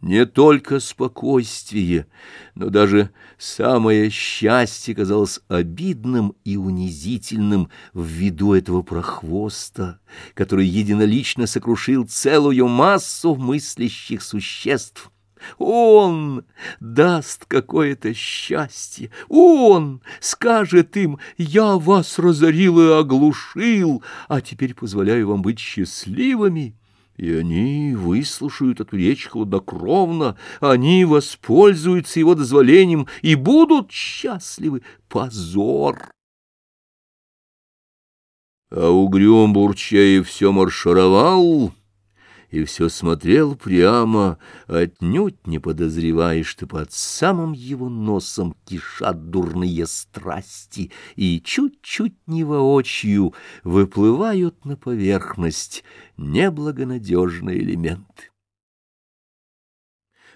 Не только спокойствие, но даже самое счастье казалось обидным и унизительным в виду этого прохвоста, который единолично сокрушил целую массу мыслящих существ — он даст какое-то счастье, он скажет им, я вас разорил и оглушил, а теперь позволяю вам быть счастливыми. И они выслушают эту речь хладнокровно, они воспользуются его дозволением и будут счастливы. Позор! А угрюм Бурчаев все маршировал и все смотрел прямо, отнюдь не подозревая, что под самым его носом кишат дурные страсти и чуть-чуть не воочию выплывают на поверхность неблагонадежные элементы.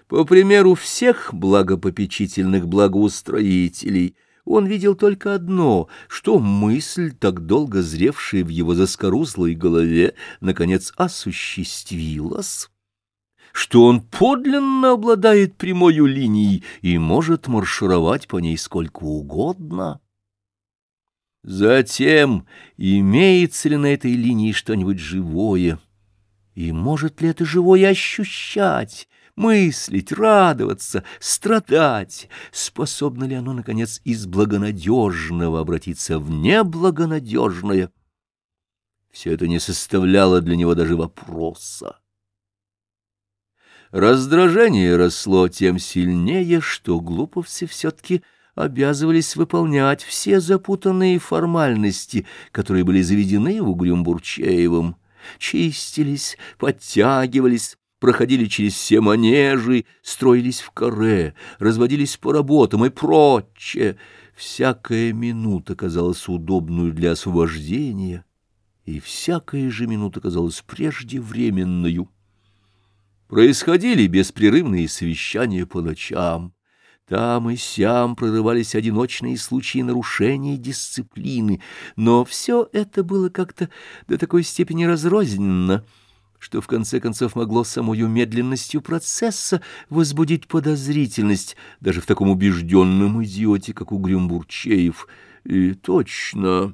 По примеру всех благопопечительных благоустроителей — он видел только одно, что мысль, так долго зревшая в его заскорузлой голове, наконец осуществилась, что он подлинно обладает прямою линией и может маршировать по ней сколько угодно. Затем, имеется ли на этой линии что-нибудь живое, и может ли это живое ощущать, мыслить, радоваться, страдать. Способно ли оно, наконец, из благонадежного обратиться в неблагонадежное? Все это не составляло для него даже вопроса. Раздражение росло тем сильнее, что глуповцы все-таки обязывались выполнять все запутанные формальности, которые были заведены в Угрюмбурчеевым. Чистились, подтягивались, проходили через все манежи, строились в каре, разводились по работам и прочее. Всякая минута казалась удобную для освобождения, и всякая же минута казалась преждевременную. Происходили беспрерывные совещания по ночам. Там и сям прорывались одиночные случаи нарушения дисциплины, но все это было как-то до такой степени разрозненно — что в конце концов могло самую медленностью процесса возбудить подозрительность даже в таком убежденном идиоте, как Угрюм Бурчеев. И точно,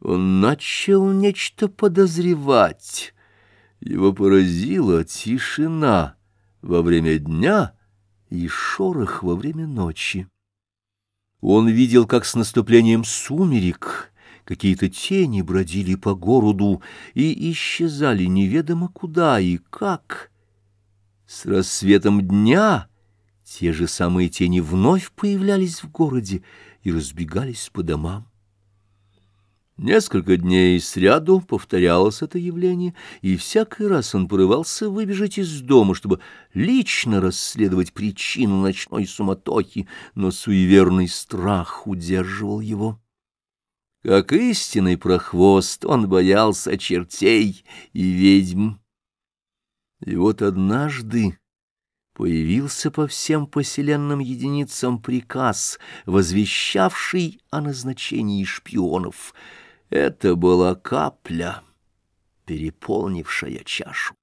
он начал нечто подозревать. Его поразила тишина во время дня и шорох во время ночи. Он видел, как с наступлением сумерек Какие-то тени бродили по городу и исчезали неведомо куда и как. С рассветом дня те же самые тени вновь появлялись в городе и разбегались по домам. Несколько дней сряду повторялось это явление, и всякий раз он порывался выбежать из дома, чтобы лично расследовать причину ночной суматохи, но суеверный страх удерживал его. Как истинный прохвост, он боялся чертей и ведьм. И вот однажды появился по всем поселенным единицам приказ, возвещавший о назначении шпионов. Это была капля, переполнившая чашу.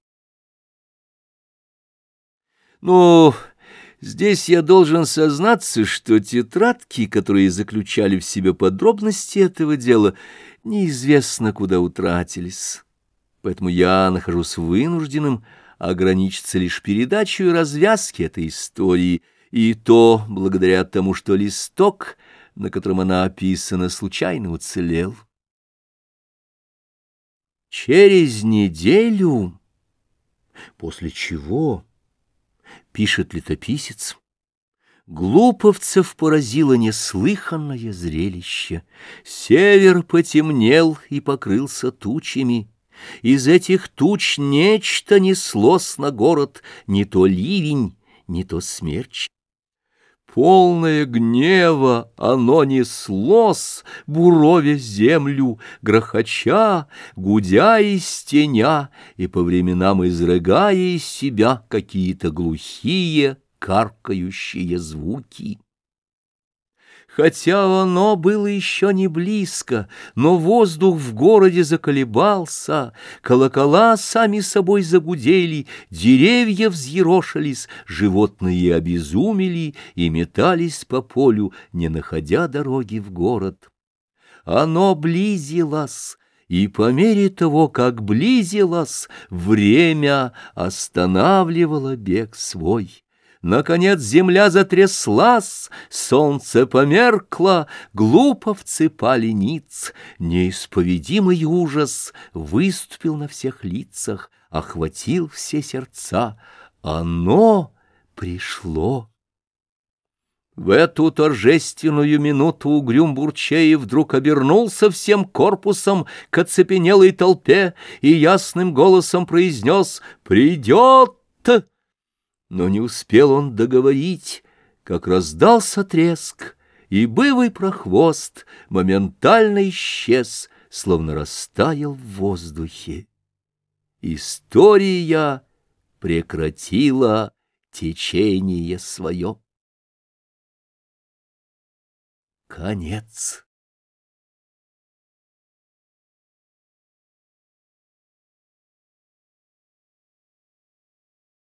Но Здесь я должен сознаться, что тетрадки, которые заключали в себе подробности этого дела, неизвестно куда утратились. Поэтому я нахожусь вынужденным ограничиться лишь передачей развязки этой истории, и то благодаря тому, что листок, на котором она описана, случайно уцелел. Через неделю... После чего, пишет летописец, Глуповцев поразило неслыханное зрелище. Север потемнел и покрылся тучами. Из этих туч нечто неслось на город, не то ливень, не то смерч. Полное гнева оно неслось, буровя землю, грохоча, гудя и стеня, и по временам изрыгая из себя какие-то глухие, каркающие звуки. Хотя оно было еще не близко, но воздух в городе заколебался, колокола сами собой загудели, деревья взъерошились, животные обезумели и метались по полю, не находя дороги в город. Оно близилось, и по мере того, как близилось, время останавливало бег свой. Наконец земля затряслась, солнце померкло, глупо вцепали ниц. Неисповедимый ужас выступил на всех лицах, охватил все сердца. Оно пришло. В эту торжественную минуту угрюм Бурчеев вдруг обернулся всем корпусом к оцепенелой толпе и ясным голосом произнес «Придет!» Но не успел он договорить, как раздался треск, и бывый прохвост моментально исчез, словно растаял в воздухе. История прекратила течение свое. Конец.